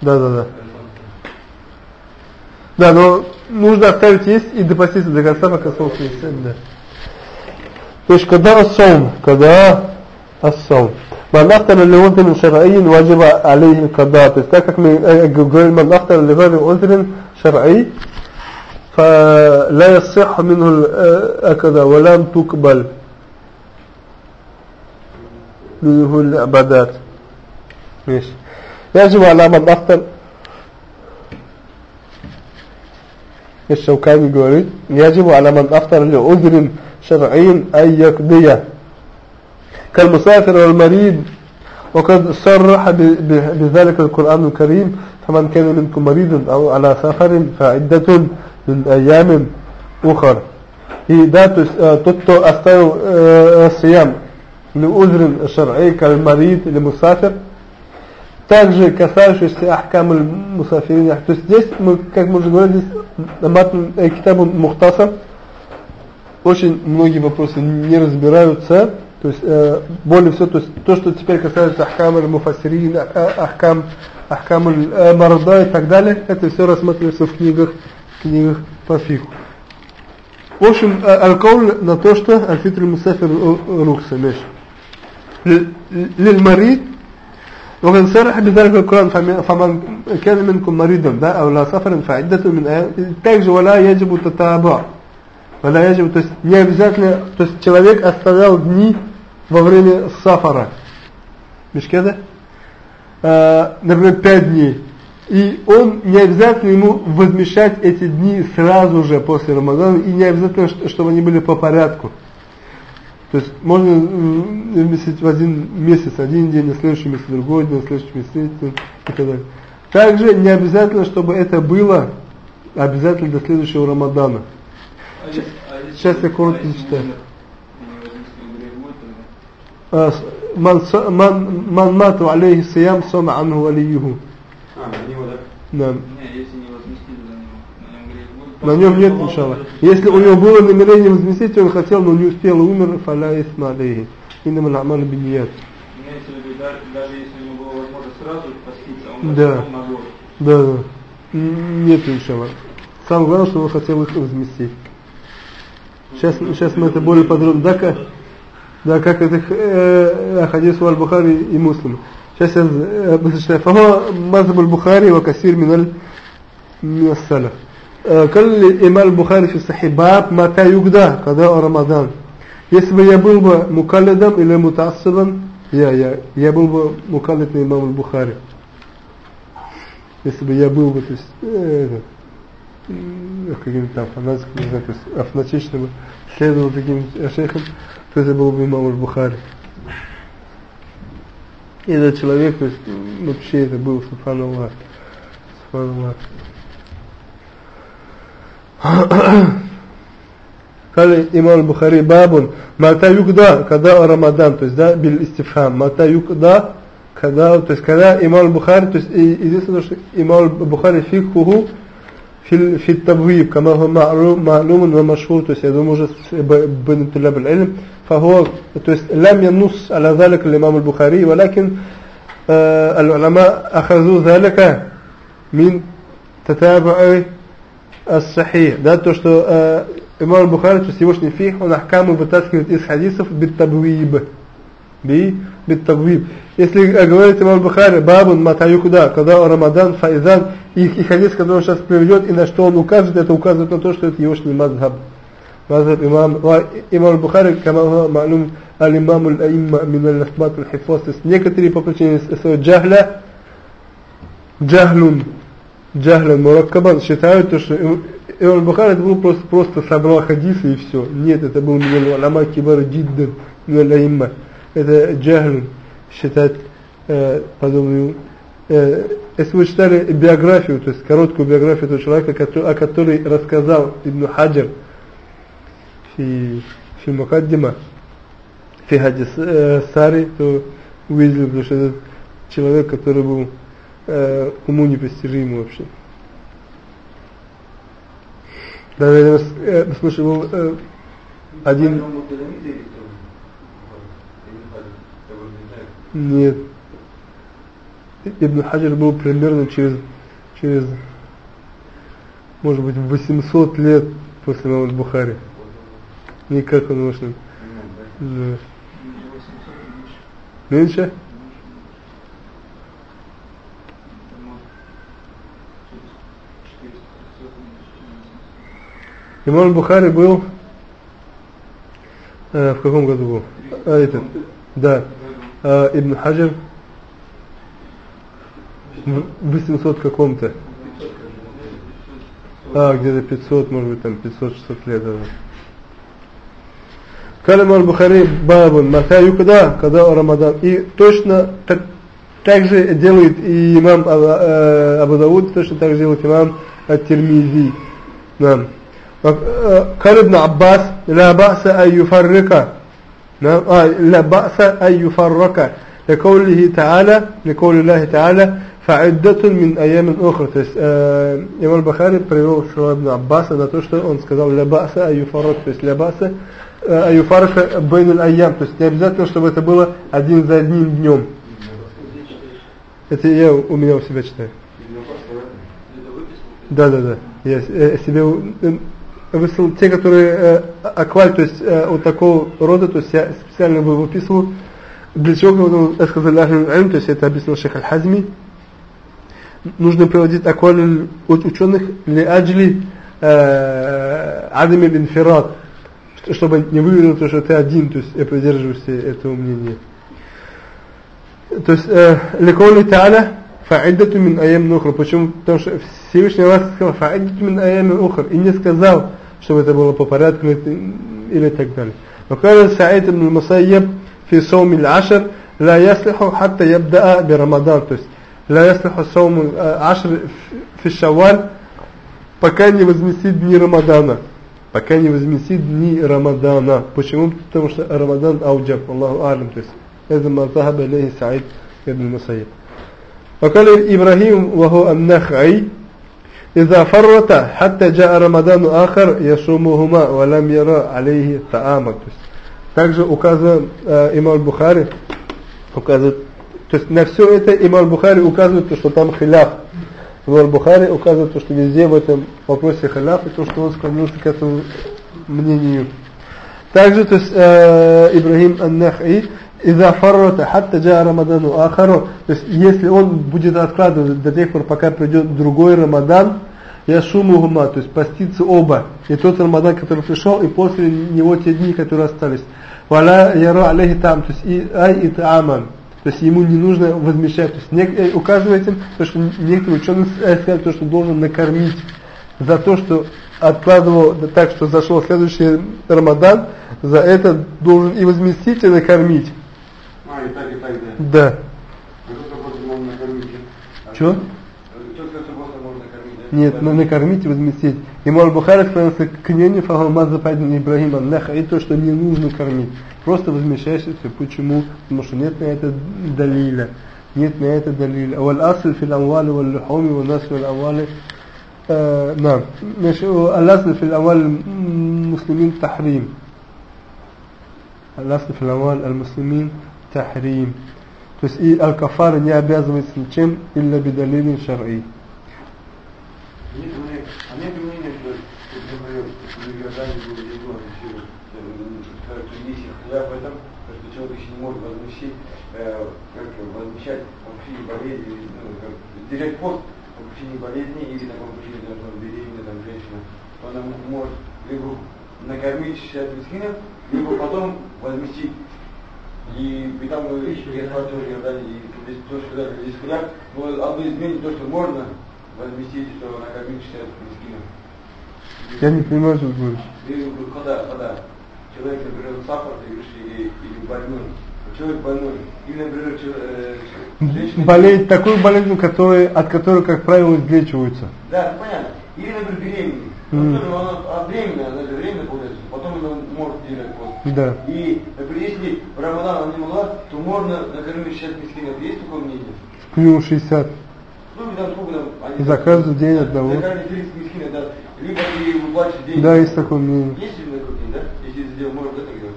Да, да, да. Да, но нужно оставить есть и допаститься до конца, пока солнце не сядет, да. То есть, когда ассаум, когда ассаум. من أفطر لعذر شرعي وجب عليه القضاء то есть так как мы э, говорим من أفطر لغير عذر شرعي فلا يصح منه القضاء ولم تقبل منه العبادات ماشي يجب على من أفطر الشوكاني الجواري يجب على من أفطر لأذر شرعي أن يقضي. كالمسافر والمريض وقد صرح بذلك القرآن الكريم فمن كان منكم مريض أو على سفر فعدة من أيام أخر. ده تتو أستيو الصيام لأذر شرعي كالمريض لمسافر также касающиеся ахкамуль мусафирин. То есть здесь мы, как мы уже говорили, здесь китабу мухтаса очень многие вопросы не разбираются. То есть э, более всего, то есть то, что теперь касается ахкамуль мусафирин, ахкам, ахкамуль марда и так далее, это все рассматривается в книгах, книгах по фиху. В общем, алкоголь на то, что альфитр мусафир рукса, лишь. Лиль марид وقد صرح بذلك القرآن فمن فمن كان منكم مريضا да, أو لا سفر فعدة من أيام также ولا يجب التتابع ولا يجب то есть не обязательно то есть человек оставлял дни во время сафара مش كده э, например пять дней и он не обязательно ему возмещать эти дни сразу же после Рамадана и не обязательно ш- чтобы они были по порядку то есть можно вместить в один месяц один день, на следующий месяц другой день, на следующий месяц третий день и так далее. Также не обязательно, чтобы это было обязательно до следующего Рамадана. А если- а Сейчас я коротко не тогда? А, Ман мату алейхи сиям сома анху валиюху. А, на него, да? Да. Не, если не на нем нет начала. Если у него было намерение возместить, он хотел, но не успел, умер, фаля исма алейхи. И нам ламан биньят. Даже если у него была возможность сразу поститься, он да. на. Да, да. Нет начала. Сам главное, что он хотел их возместить. Сейчас, сейчас мы это более подробно. Да, как, да, как это э, э хадис у Аль-Бухари и Муслим. Сейчас я э, быстро читаю. Мазаб Аль-Бухари ва касир миналь минас. Калли имам Бухари в баб мата югда, когда Рамадан. Если бы я был бы мукаллидом или мутассибом, я, я, я был бы мукаллид на имам Бухари. Если бы я был бы, то есть, э, э каким-то там фанатиком, не знаю, то следовал таким э, шейхам, то это был бы имам Бухари. И этот человек, то есть, вообще это был, субханаллах. Субханаллах. قال إمام البخاري باب متى يقضى قضاء رمضان то есть да бил истифхам متى يقضى قضاء то есть когда имам البخاري то есть единственное что имам البخاري фикхуху في في التبويب كما هو معلوم معلوم ومشهور то есть я думаю уже بين طلاب العلم فهو то есть لم ينص على ذلك الإمام البخاري ولكن العلماء أخذوا ذلك من تتابع الصحيح да то что имам Бухари, то есть сегодняшний фих, он ахкамы вытаскивает из хадисов биттабвиб. Би биттабвиб. Если говорит имам Бухари, бабун матаюкуда, когда Рамадан, файзан, и, и хадис, который он сейчас приведет, и на что он укажет, это указывает на то, что это егошний мазхаб. مذهب إمام إمام البخاري كما هو معلوم الإمام الأئمة من الأثبات والحفاظ то есть некоторые по причине своего джахля джахлун джахля мураккабан считают, то, что Имам Бухар это был просто, просто собрал хадисы и все. Нет, это был мин алама кибар диддан ну, мин Это джахль считать э, подобную. Э, если вы читали биографию, то есть короткую биографию этого человека, который, о которой рассказал Ибн Хаджар фи, фи Мухаддима, фи Хадис э, Сари, то увидели, что этот человек, который был э, уму непостижимый вообще. Даже э, слышал э, один... Нет. Ибн Хаджар был примерно через, через, может быть, 800 лет после Мамад Бухари. Никак он может. Да. Меньше? Имам Бухари был э, в каком году был? А, этот, да. А, Ибн Хаджар в 800 каком-то. А, где-то 500, может быть, там 500-600 лет. Калим аль-Бухари бабун, мата юкда, когда Рамадан. И точно так, так же делает и имам э, Абу Дауд, точно так же делает имам Ат-Тирмизи. Да. قال ابن عباس لا بأس أن يفرق نعم آه لا بأس أن يفرق لقوله تعالى لقول الله تعالى فعدة من أيام أخرى то есть э, Имам Бахари привел Шуа ибн Аббаса на то, что он сказал ля баса аюфарак, то есть ля баса аюфарака бейн айям, то есть не обязательно, чтобы это было один за одним днем. Это я у меня у себя читаю. Да, да, да. Я себе выписал те, которые э, акваль, то есть э, вот такого рода, то есть я специально выписывал. Для чего, как сказали Ахлин то есть это объяснил Шейх Аль-Хазми, нужно проводить акваль от ученых ли аджли э, адами инфират, чтобы не выглядело, что ты один, то есть я придерживаюсь этого мнения. То есть, леколи та'аля, фа'иддату мин аям нухра. Почему? Потому что Всевышний Аллах сказал, фа'иддату мин аям ухр. И не сказал, чтобы это было по порядку или так далее. وقال سعيد بن المسيب في صوم العشر لا يصلح حتى يبدأ برمضان то есть لا يصلح صوم العشر في الشوال пока не возместит дни Рамадана пока не возместит дни Рамадана почему? потому что Рамадан ауджаб Аллаху алим то есть это мазахаб илейхи Саид ибн Мусаиб وقال إبراهيم وهو النخعي إذا فرط حتى جاء رمضان آخر يصومهما ولم يرى عليه طعاما также указывает э, имам Бухари указывает то есть на все это имам Бухари указывает то что там хиляф имам Бухари указывает то что везде в этом вопросе хиляф и то что он склонился к этому мнению. Также, то есть, э, Ибрагим Ан-Нахи, «Иза фаррота хатта джа Рамадану ахаро». То есть, если он будет откладывать до тех пор, пока придет другой Рамадан, я шуму гума, то есть поститься оба. И тот Рамадан, который пришел, и после него те дни, которые остались. Валя яра алейхи там, то есть и ай и тааман. То есть ему не нужно возмещать. То есть э, указывает им, то, что некоторые ученые сказали, то, что должен накормить за то, что откладывал так, что зашел следующий Рамадан, за это должен и возместить, и накормить. А, и так, и так, да. Да. А кто просто можно накормить? а? Чё? Только просто можно кормить, да? Нет, но накормить и возместить. Имам Бухари склонился к мнению Фахалмаза Пайдин Ибрагима Наха, и то, что не нужно кормить. Просто возмещаешься. Почему? Потому что нет на это далиля. Нет на это далиля. Валь асль фил амвали валь лухуми валь нас фил амвали آه نعم ماشي الأصل في الأموال المسلمين تحريم الأصل في الأموال المسلمين тахрим. То есть и аль-кафара не обязывается ничем, илля бидалилин шар'и. А э, э, э, возмещать обучение болезни, ну, как, держать пост обучение болезни или там обучение там, беременная там, женщина, она может либо накормить 60 мискинов, либо потом возместить и, и там я смотрел, когда и здесь то, что когда здесь хляб, но одно из мнений то, что можно возместить, что накормить 60 мискинов. Я не понимаю, что ты говоришь. И когда, когда человек, например, сахар, ты говоришь, или, или больной, человек больной, или, например, человек, э, женщина... Болезнь, такую болезнь, которая, от которой, как правило, излечиваются. Да, ну, понятно. Или, например, беременный. Mm. Она, она беременная, она же беременная получается, потом она может делать пост. Да. И, например, если Рамадан она не могла, то можно накормить 60 мискинов. Есть такое мнение? Плюс 60. Ну, там сколько там... Они За каждый день одного. За каждый 30 мискинов, да. Либо ты выплачиваешь деньги. Да, есть такое мнение. Есть ли такое мнение, да? Если сделал, может это делать.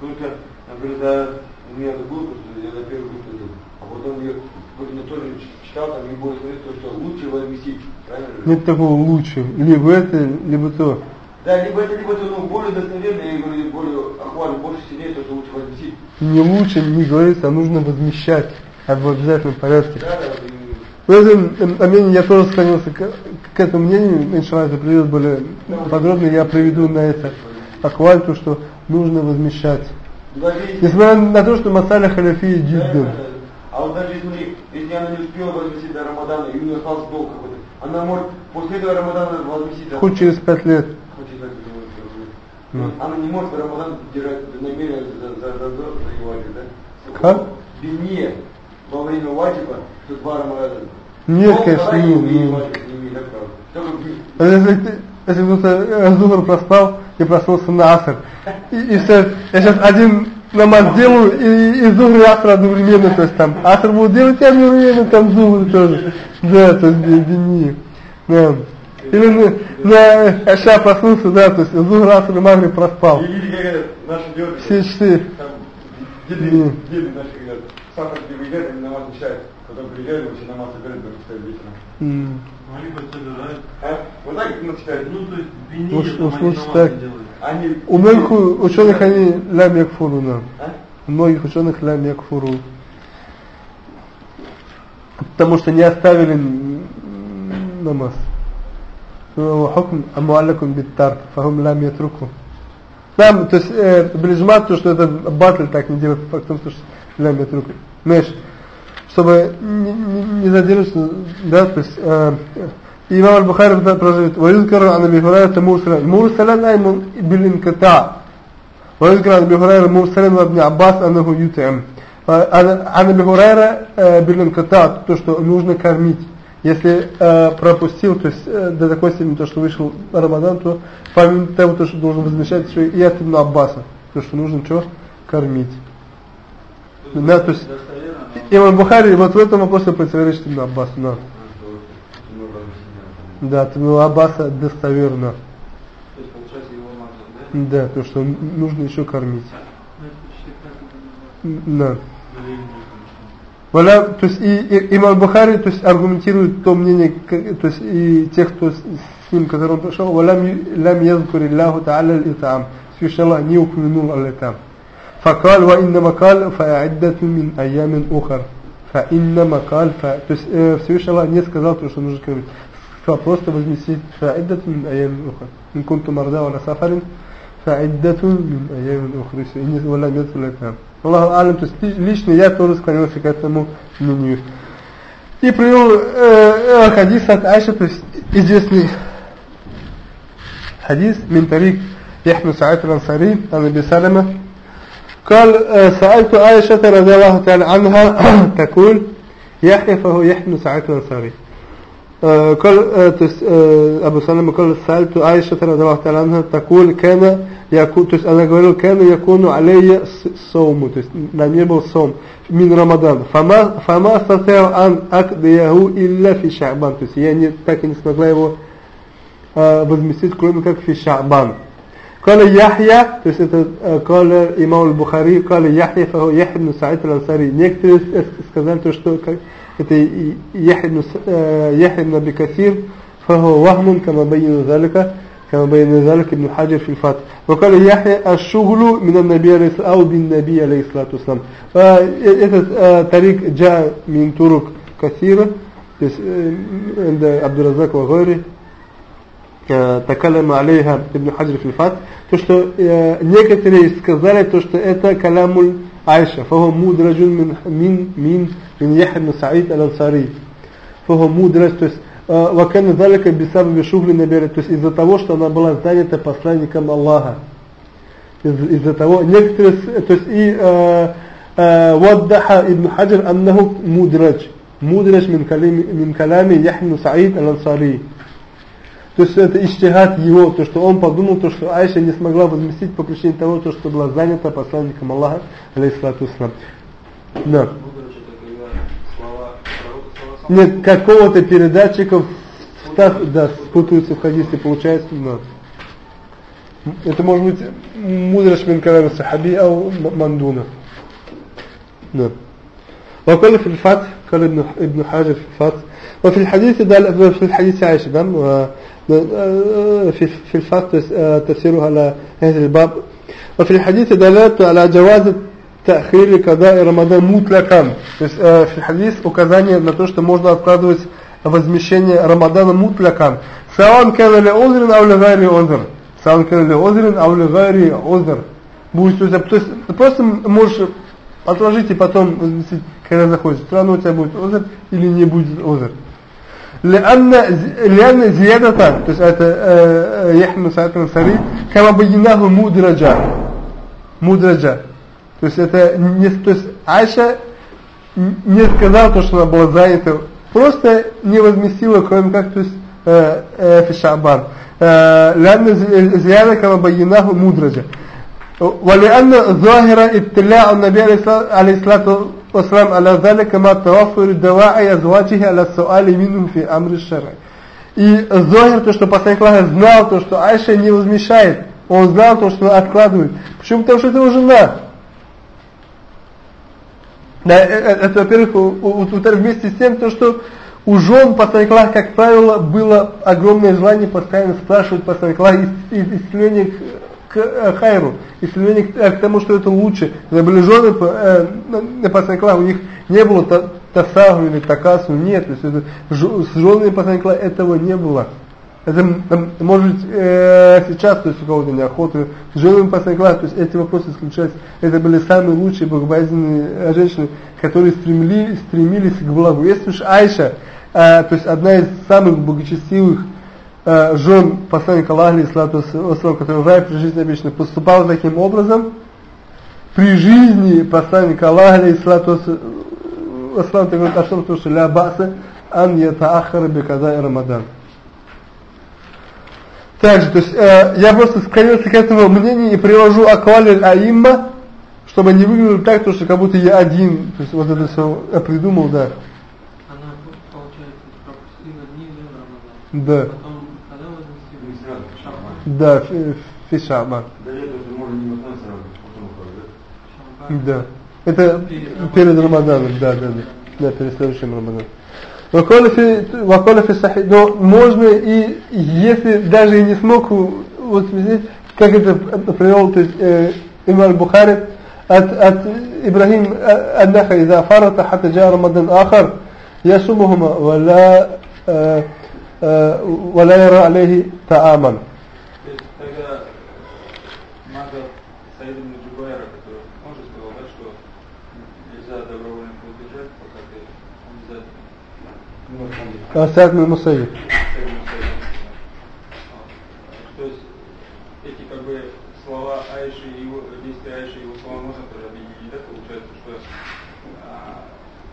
Только, например, за... у меня это было, просто я за первый год это. А потом я, я тоже читал, там не более смотреть, то, что лучше возместить. Правильно? Нет такого лучше. Либо это, либо то. Да, либо это, либо это ну, более достоверно, я говорю, более охват, больше сильнее, то, что лучше возместить. Не лучше не говорится, а нужно возмещать. А в обязательном порядке. Да, да, В этом э, мнении я тоже склонился к, к этому мнению. Иншаллах, если придет более подробно, я приведу на это акваль, то, что нужно возмещать. если- Несмотря на то, что масаля халяфии Да, джиддан. да, да. А вот даже если, если она не успела возместить до Рамадана, и у нее остался долг какой-то, она может после этого Рамадана возместить. да? Хоть через пять лет. Хоть так думаю, что будет. Ну. Она не может Рамадан держать намеренно за, за, за, за, за ваджиб, да? Как? Беднее во время ваджиба, что два Рамадана. Нет, Пол конечно, не, не не. А Если, ты- если кто-то э, Зухр проспал и проснулся на Аср, и, и все, я сейчас один намаз делаю, и, и Зухр и Аср одновременно, то есть там Аср буду делать, и одновременно там Зухр тоже. Да, то есть бедни. Да. Или на, на Аша проснулся, да, то есть Зухр, Аср и Магриб проспал. Все часы. Деды, деды наши говорят, сахар где выезжает, они намаз начинают. Потом приезжают, вообще намаз собирают, будут ставить вечером. М. Ну, либо собирают. А? Вот так их начитают. Ну, то есть, винили, уж там они лучше так. делают. Они... У многих ученых они лям якфуруна. А? У многих ученых лям якфуру. Потому что не оставили намаз. Ну, Хукм амуалякум биттар, фахум лям ятруку. Там, то есть, э, ближмат, то, что это батль так не делает, факт в том, что лям ятруку. Знаешь, чтобы не, не задерживаться, да, то есть э, э имам Аль-Бухари проживет «Ваюзкару ан Аби Хурайра Мурсалян». Мурсалян ай бил инката. «Ваюзкару ан Аби Хурайра Мурсалян ва Абни Аббас анаху ютам». Ан Аби Хурайра э, то, что нужно кормить. Если э, пропустил, то есть э, до такой степени, то, что вышел Рамадан, то помимо того, то, что должен возмещать еще и от Ибн Аббаса, то, что нужно что? Кормить да, то есть Имам Бухари вот в этом вопросе противоречит Ибн Аббасу да. Да, от Ибн Аббаса достоверно. Да? То что нужно еще кормить. Ну. Да. Валя, то есть и, и имам Бухари то есть, аргументирует то мнение, то есть и тех, кто с- с ним, который он пришел, «Валям ю- лям язкур Иллаху та'аля аль-итам». Всевышний Аллах не упомянул аль-итам. Факал ва инна макал фа'аддату мин аямин ухар. Фаинна макаль фа. То есть э, Всевышний Аллах не сказал то, что нужно говорить. Сказал просто вознесить фаиддату мин аямин ухар. Ин кунту марда ва насафарин фаиддату мин аямин ухар. И не вала мету лакам. Аллаху алим. То есть лично я тоже склонился к этому мнению. И привел э, э, хадис от Айша, то есть известный хадис, мин тарик Яхну Саат Рансари, Анна Бесалема, قال آه، سألت عائشة رضي الله تعالى عنها تقول يحيى فهو يحيى بن سعيد الأنصاري آه، قال آه، تس- آه، أبو سلمة قال سألت عائشة رضي الله تعالى عنها تقول كان يكون تس أنا говорил كان يكون علي ص- صوم تس на мне был صوم من رمضان فما فما استطيع أن أقضيه إلا في شعبان то есть я не, так и не смогла его آه، возместить кроме как في شعبان قال يحيى то есть это э, قال имам البخاري قال يحيى فهو يحيى بن سعيد الأنصاري некоторые с- сказали то что как- это и- يحيى بن س- э, يحيى بن أبي كثير فهو وهم كما بين ذلك كما بين ذلك ابن حجر في الفتح وقال يحيى الشغل من النبي عليه الصلاة أو بالنبي عليه الصلاة والسلام فإذا آه، طريق جاء من طرق كثيرة то есть, э, عند عبد الرزاق وغيره э, تكلم عليها ابن حجر في الفات то что э, некоторые сказали то что это калямуль Айша فهو مدرج من من من من يحيى بن سعيد الأنصاري فهو مدرج то есть э, وكان ذلك بسبب شغل النبي то есть из-за того что она была занята посланником Аллаха из- из-за того некоторые с- то есть и э, э, وضح ابن حجر أنه مدرج مدرج من كلام من كلام يحيى بن سعيد الأنصاري то есть это иштихат его, то что он подумал, то что Айша не смогла возместить по причине того, то, что была занята посланником Аллаха, алейхиссалату вассалам. Да. Нет, какого-то передатчика в став, да, спутаются в хадисе, получается, да. Это может быть мудрость من كلام الصحابي أو مندونة نعم وقال في الفتح قال ابن ابن حجر في الفتح وفي الحديث ده في الحديث عائشة نعم و- في في الفتح تفسيره على هذا الباب وفي الحديث دلالة على جواز تأخير قضاء رمضان مطلقا то есть э, في الحديث указание на то что можно откладывать возмещение Рамадана мутлакан سواء كان لعذر أو لغير عذر سواء كان لعذر أو لغير عذر будет у тебя, то есть ты просто можешь отложить и потом возместить, когда захочешь все равно у тебя будет озер или не будет озер لأن لأن زيادة то есть это يحمل ساعات الأنصاري كما بيناه مدرجة مدرجة то есть это не то есть Айша не сказала то, что она была занята, просто не возместила, кроме как, то есть э, э, في شعبان э, لأن زيادة كما بيناه مدرجة ولأن ظاهر ابتلاع النبي عليه الصلاة والسلام على ذلك ما توفر دواعي أزواجه على السؤال منهم في أمر الشرع и Зохер, то, что посланник Аллаха знал, то, что Айша не возмещает, он знал то, что она откладывает. Почему? Потому что это его жена. Да, э, э, это, во-первых, у- у- у- вместе с тем, то, что у жен посланника Аллаха, как правило, было огромное желание постоянно спрашивать посланника Аллаха и, и, и стремление к, э, хайру, и стремление к, к тому, что это лучше. Жены э, на посланника Аллаха, у них не было та, тасаху или такасу, нет, то есть это, с женами Аллаха этого не было. Это может э, сейчас, то есть у кого-то неохота, с женами Аллаха, то есть эти вопросы исключаются. Это были самые лучшие богобоязненные э, женщины, которые стремили, стремились к благу. Если уж Айша, э, то есть одна из самых благочестивых э, жен посланника Аллаха, в рай при жизни обычно поступала таким образом, при жизни посланника Аллаха, ты говорит о том, что ля баса ан ятаахара бикадай рамадан. Также, то есть э, я просто склонился к этому мнению и привожу акваль аимма, чтобы не выглядело так, то, что как будто я один, то есть вот это все я придумал, да. Она, получается, пропустила ниже Рамадан. Да, Да, في Шабан. Да. Это перед Рамаданом, да, да, да. Да, перед следующим Рамаданом. Ваколифи сахи, но можно и если даже и не смог, вот здесь, как это привел, то есть э, Имар Бухари от, от Ибрахим Аннаха из Афарата Хатаджа Рамадан Ахар Ясумухума Вала Вала Яра Алейхи Тааман. Саида Мусаида. То есть эти как бы слова Айши и его действия Айши и его слова можно тоже объединить, да, получается, что а,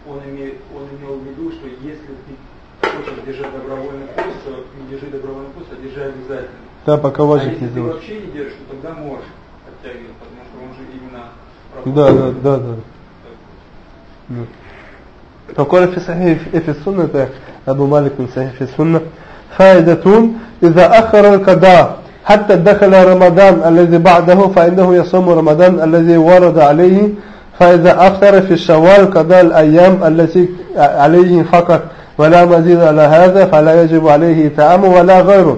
он, имеет, он имел в виду, что если ты хочешь держать добровольный пост, то не держи добровольный пост, а держи обязательно. Да, пока А ваджиб если не ты сделаешь. вообще не держишь, то тогда можешь оттягивать, потому что он же именно Да, да, да, да. Да. وقال في صحيح في السنة أبو مالك من صحيح في السنة فائدة إذا أخر القضاء حتى دخل رمضان الذي بعده فإنه يصوم رمضان الذي ورد عليه فإذا أفطر في الشوال قضاء الأيام التي عليه فقط ولا مزيد على هذا فلا يجب عليه طعام ولا غيره.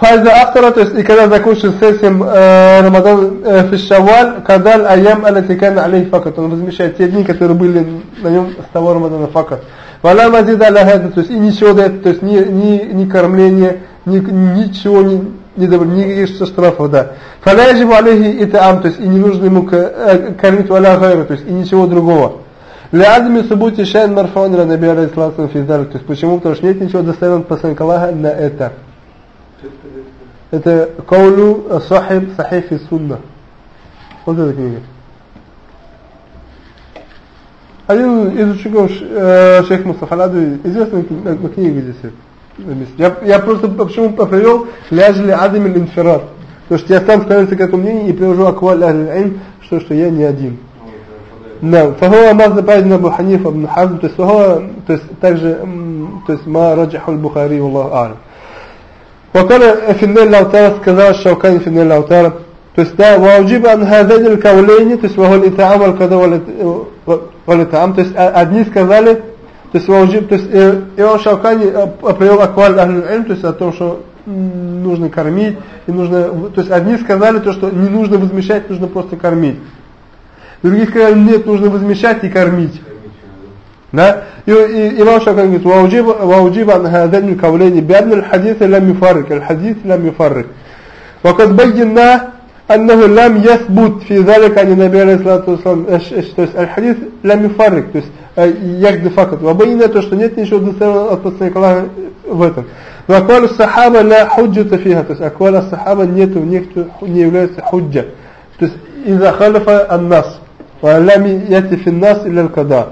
Файза автора, то есть и когда закончится сессию этим э, Рамадан э, Фишаваль, кадаль аям алатикан алей факат. Он размещает те дни, которые были на нем с того Рамадана факат. Вала мазида аля то есть и ничего до этого, то есть ни, ни, ни кормление, ни, ничего не не никаких штрафов, да. Фаляжибу алейхи итаам, то есть и не нужно ему э, кормить валя гайра, то есть и ничего другого. Лядми субути шайн марфаунира наби алейхи То есть почему? Потому что нет ничего достоверного посланника Аллаха на это. Это Каулу Сахиб Сахифи Сунна. Вот эта книга. Один из учеников э, шейх Мустафа Ладу, известная кни- книга здесь. Я, я просто почему привел ляжли Адам инфират. Потому что я сам склоняюсь к этому мнению и привожу акваль аль что, что я не один. نعم فهو مذهب أيضا أبو حنيفة بن حزم то есть فهو то есть также м, то есть ما رجح البخاري والله أعلم وقال في النيل الأوتار сказал الشوكاني في النيل الأوتار то есть да واجب أن هذين الكولين то есть وهو الإطعام والقضاء والإط- والإطعام то есть а- одни сказали то есть واجب то есть э, Имам Шаукани э, привел акваль ахлю илм то есть о том что м, нужно кормить и нужно то есть одни сказали то что не нужно возмещать нужно просто кормить Других сказали, нет, нужно возмещать и кормить. Да? И, и имам Шафии говорит, وأوجب وأوجب عن هذين القولين بأن الحديث لم يفرق الحديث لم يفرق وقد بينا أنه لم يثبت في ذلك عن النبي عليه الصلاة والسلام إيش- إيش- то есть الحديث لم يفرق то есть э, يكد فقط وبينا то что нет ничего достоверного от посланника Аллаха в этом وأقوال الصحابة لا حجة فيها то есть أقوال الصحابة нет в них не является حجة то есть إذا خالف النص ولم يأتي في النص إلا القضاء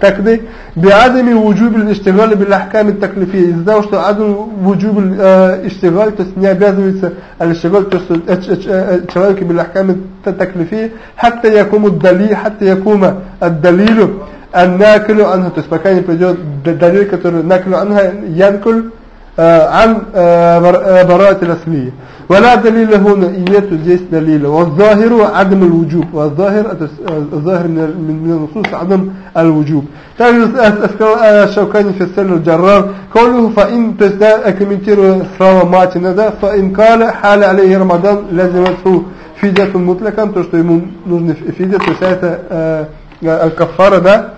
تقضي بعدم وجوب الاشتغال بالأحكام التكليفية из-за того что عدم وجوب الاشتغال то есть не обязывается الاشتغال то есть э, э, э, человек بالأحكام التكليفية حتى يكون الدليل حتى يكون الدليل الناكل عنها то есть пока не придет д- دليل который ناكل عنها ينكل آه، عن آه، بر- آه، براءة الأصلية ولا دليل هنا и нету здесь دليل والظاهر عدم الوجوب والظاهر то есть, آه، الظاهر من من- من النصوص عدم الوجوب также сказал الشوكاني في السر الجرار قوله فإن то есть да, комментируя слова Матина да فإن قال حال عليه رمضان لازمته فدية مطلقا то что ему нужно фидия то есть это э, الكفارة да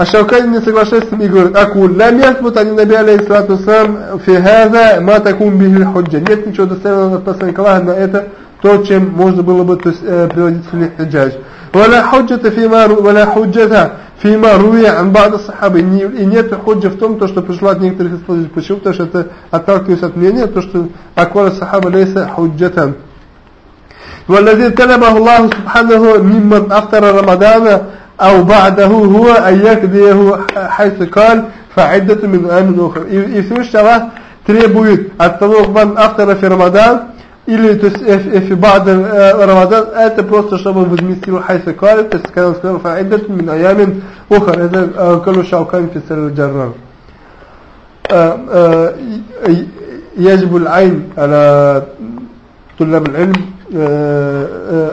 الشوكاني не соглашается с ним и говорит أقول لم يثبت عن النبي عليه الصلاة والسلام في هذا ما تكون به الحجة нет ничего достоверного от посланника Аллаха на это то, чем можно было бы то есть, э, приводить в лихтиджадж. ولا حجة فيما ولا حجة فيما روي عن بعض الصحابة и нет худжа в том, то, что пришло от некоторых исследователей. Почему? Потому что это отталкивается от мнения, то, что аквар сахаба лейса худжатан. والذي طلبه الله سبحانه ممن أفطر رمضان أو بعده هو أن يقضيه حيث قال فعدة من أيام أخرى. И Всевышний Аллах требует от того автора في Рамадан или то есть في بعد Рамадан это просто чтобы возместил حيث قال то есть когда он сказал فعدة من أيام أخرى это كل شوكان في سر الجرار يجب العين على طلاب العلم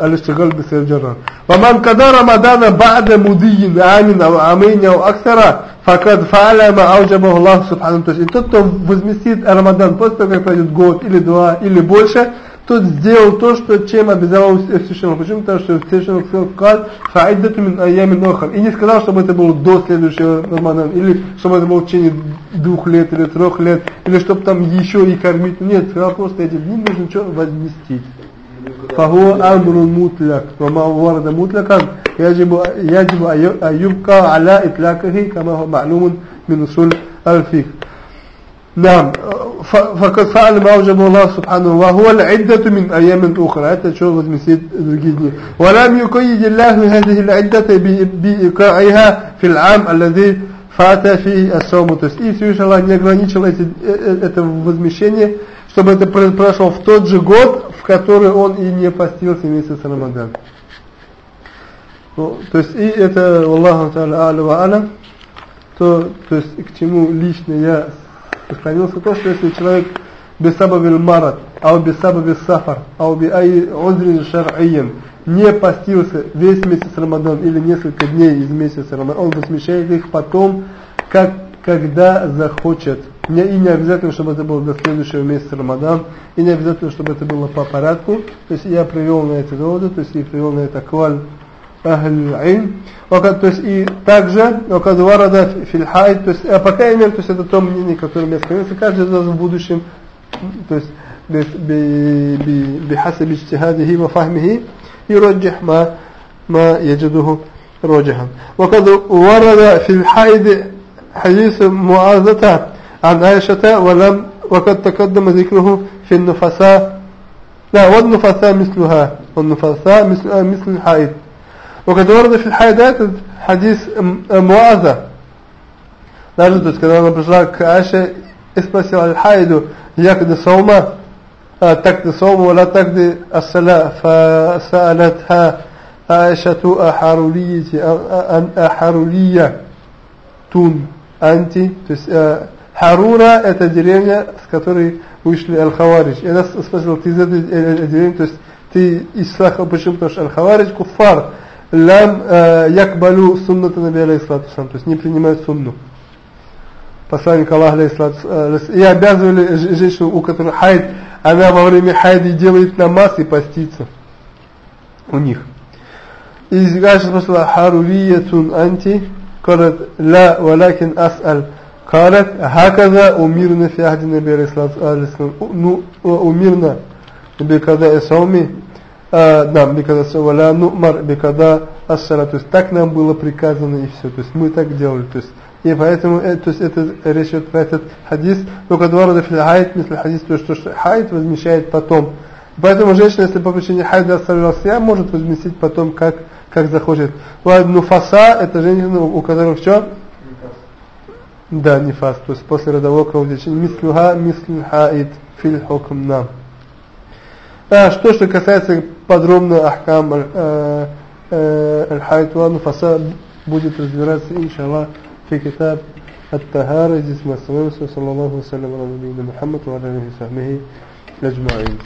الاشتغال بسير الجرار ومن قضى رمضان بعد مضي عام أو عامين أو أكثر فقد فعل ما أوجبه الله سبحانه وتعالى тот, кто возместит Рамадан после того, как пройдет год или два или больше, тот сделал то, что, чем обязал Всевышнего. Почему? Потому что Всевышний сказал, фаиддату мин аямин охар. И не сказал, чтобы это было до следующего Рамадана, или чтобы это было в течение двух лет или трех лет, или чтобы там еще и кормить. Нет, сказал просто эти дни нужно что возместить. فهو أمر مطلق وما ورد مطلقا يجب يجب أن يبقى على إطلاقه كما هو معلوم من أصول الفقه نعم فقد فعل ما أوجب الله سبحانه وهو العدة من أيام أخرى это что возместит другие дни ولم يقيد الله هذه العدة بإيقاعها في العام الذي فات فيه الصوم то есть и Всевышний Аллах не ограничил эти, это возмещение чтобы это произошло в тот же год, в который он и не постился месяц Рамадан. Ну, то есть и это, Аллаху Та'ala А'ля А'ля, то, то есть к чему лично я сохранился, то, что если человек бисабабил марат, ау бисабабил сафар, ау би ай узрин шар'иен, не постился весь месяц Рамадан или несколько дней из месяца Рамадан, он возмещает их потом, как, когда захочет. Не, и не обязательно, чтобы это было до следующего месяца Рамадан, и не обязательно, чтобы это было по порядку. То есть я привел на эти доводы, то есть я привел на это кваль ахль то есть и также, وقد ورد في الحائط, то есть, а пока я имею, то есть это то мнение, которое мне скажется, каждый из нас в будущем, то есть بحسب اجتهاده وفهمه يرجح ما ما يجده راجحا وقد ورد في الحائض حديث معاذة عن عائشة ولم وقد تقدم ذكره في النفساء لا والنفساء مثلها والنفساء مثل, مثل الحائض وقد ورد في الحائض حديث معاذة даже то есть когда она пришла к Аше и спросила аль-хайду якды саума تقضي صوم ولا تقضي الصلاة فسألتها عائشة أحرولية أحرولية تون أنت Харура – это деревня, с которой вышли Аль-Хаварич. Я нас спросил, ты из этой э, э, деревни, то есть ты из Саха, почему? Потому что Аль-Хаварич – куфар. Лям э, якбалю сунната наби алейхиссалату То есть не принимают сунну. Посланник Аллаха алейхиссалату И обязывали женщину, у которой хайд, она во время хайды делает намаз и постится у них. И Аша спросила, харуриятун анти, говорит, ла валякин ас'аль. قالت هكذا أمرنا في عهد النبي عليه الصلاة والسلام أمرنا بقضاء الصوم нам бекада валя нумар бекада ассара, то есть так нам было приказано и все, то есть мы так делали, то есть и поэтому то есть это речь идет про этот хадис, только два раза хайт, если хадис, то что, что хайт возмещает потом. Поэтому женщина, если по причине хайда оставила может возместить потом, как, как захочет. Нуфаса, это женщина, у которых что? Да, нефас, то есть после родового кровотечения. Мислюха, мислю хаид, филь хокм нам. А, что, что касается подробно ахкам аль-хайт ва нуфаса, будет разбираться, иншаллах, في كتاب الطهارة جسم السلام صلى الله وسلم على نبينا محمد وعلى آله وصحبه أجمعين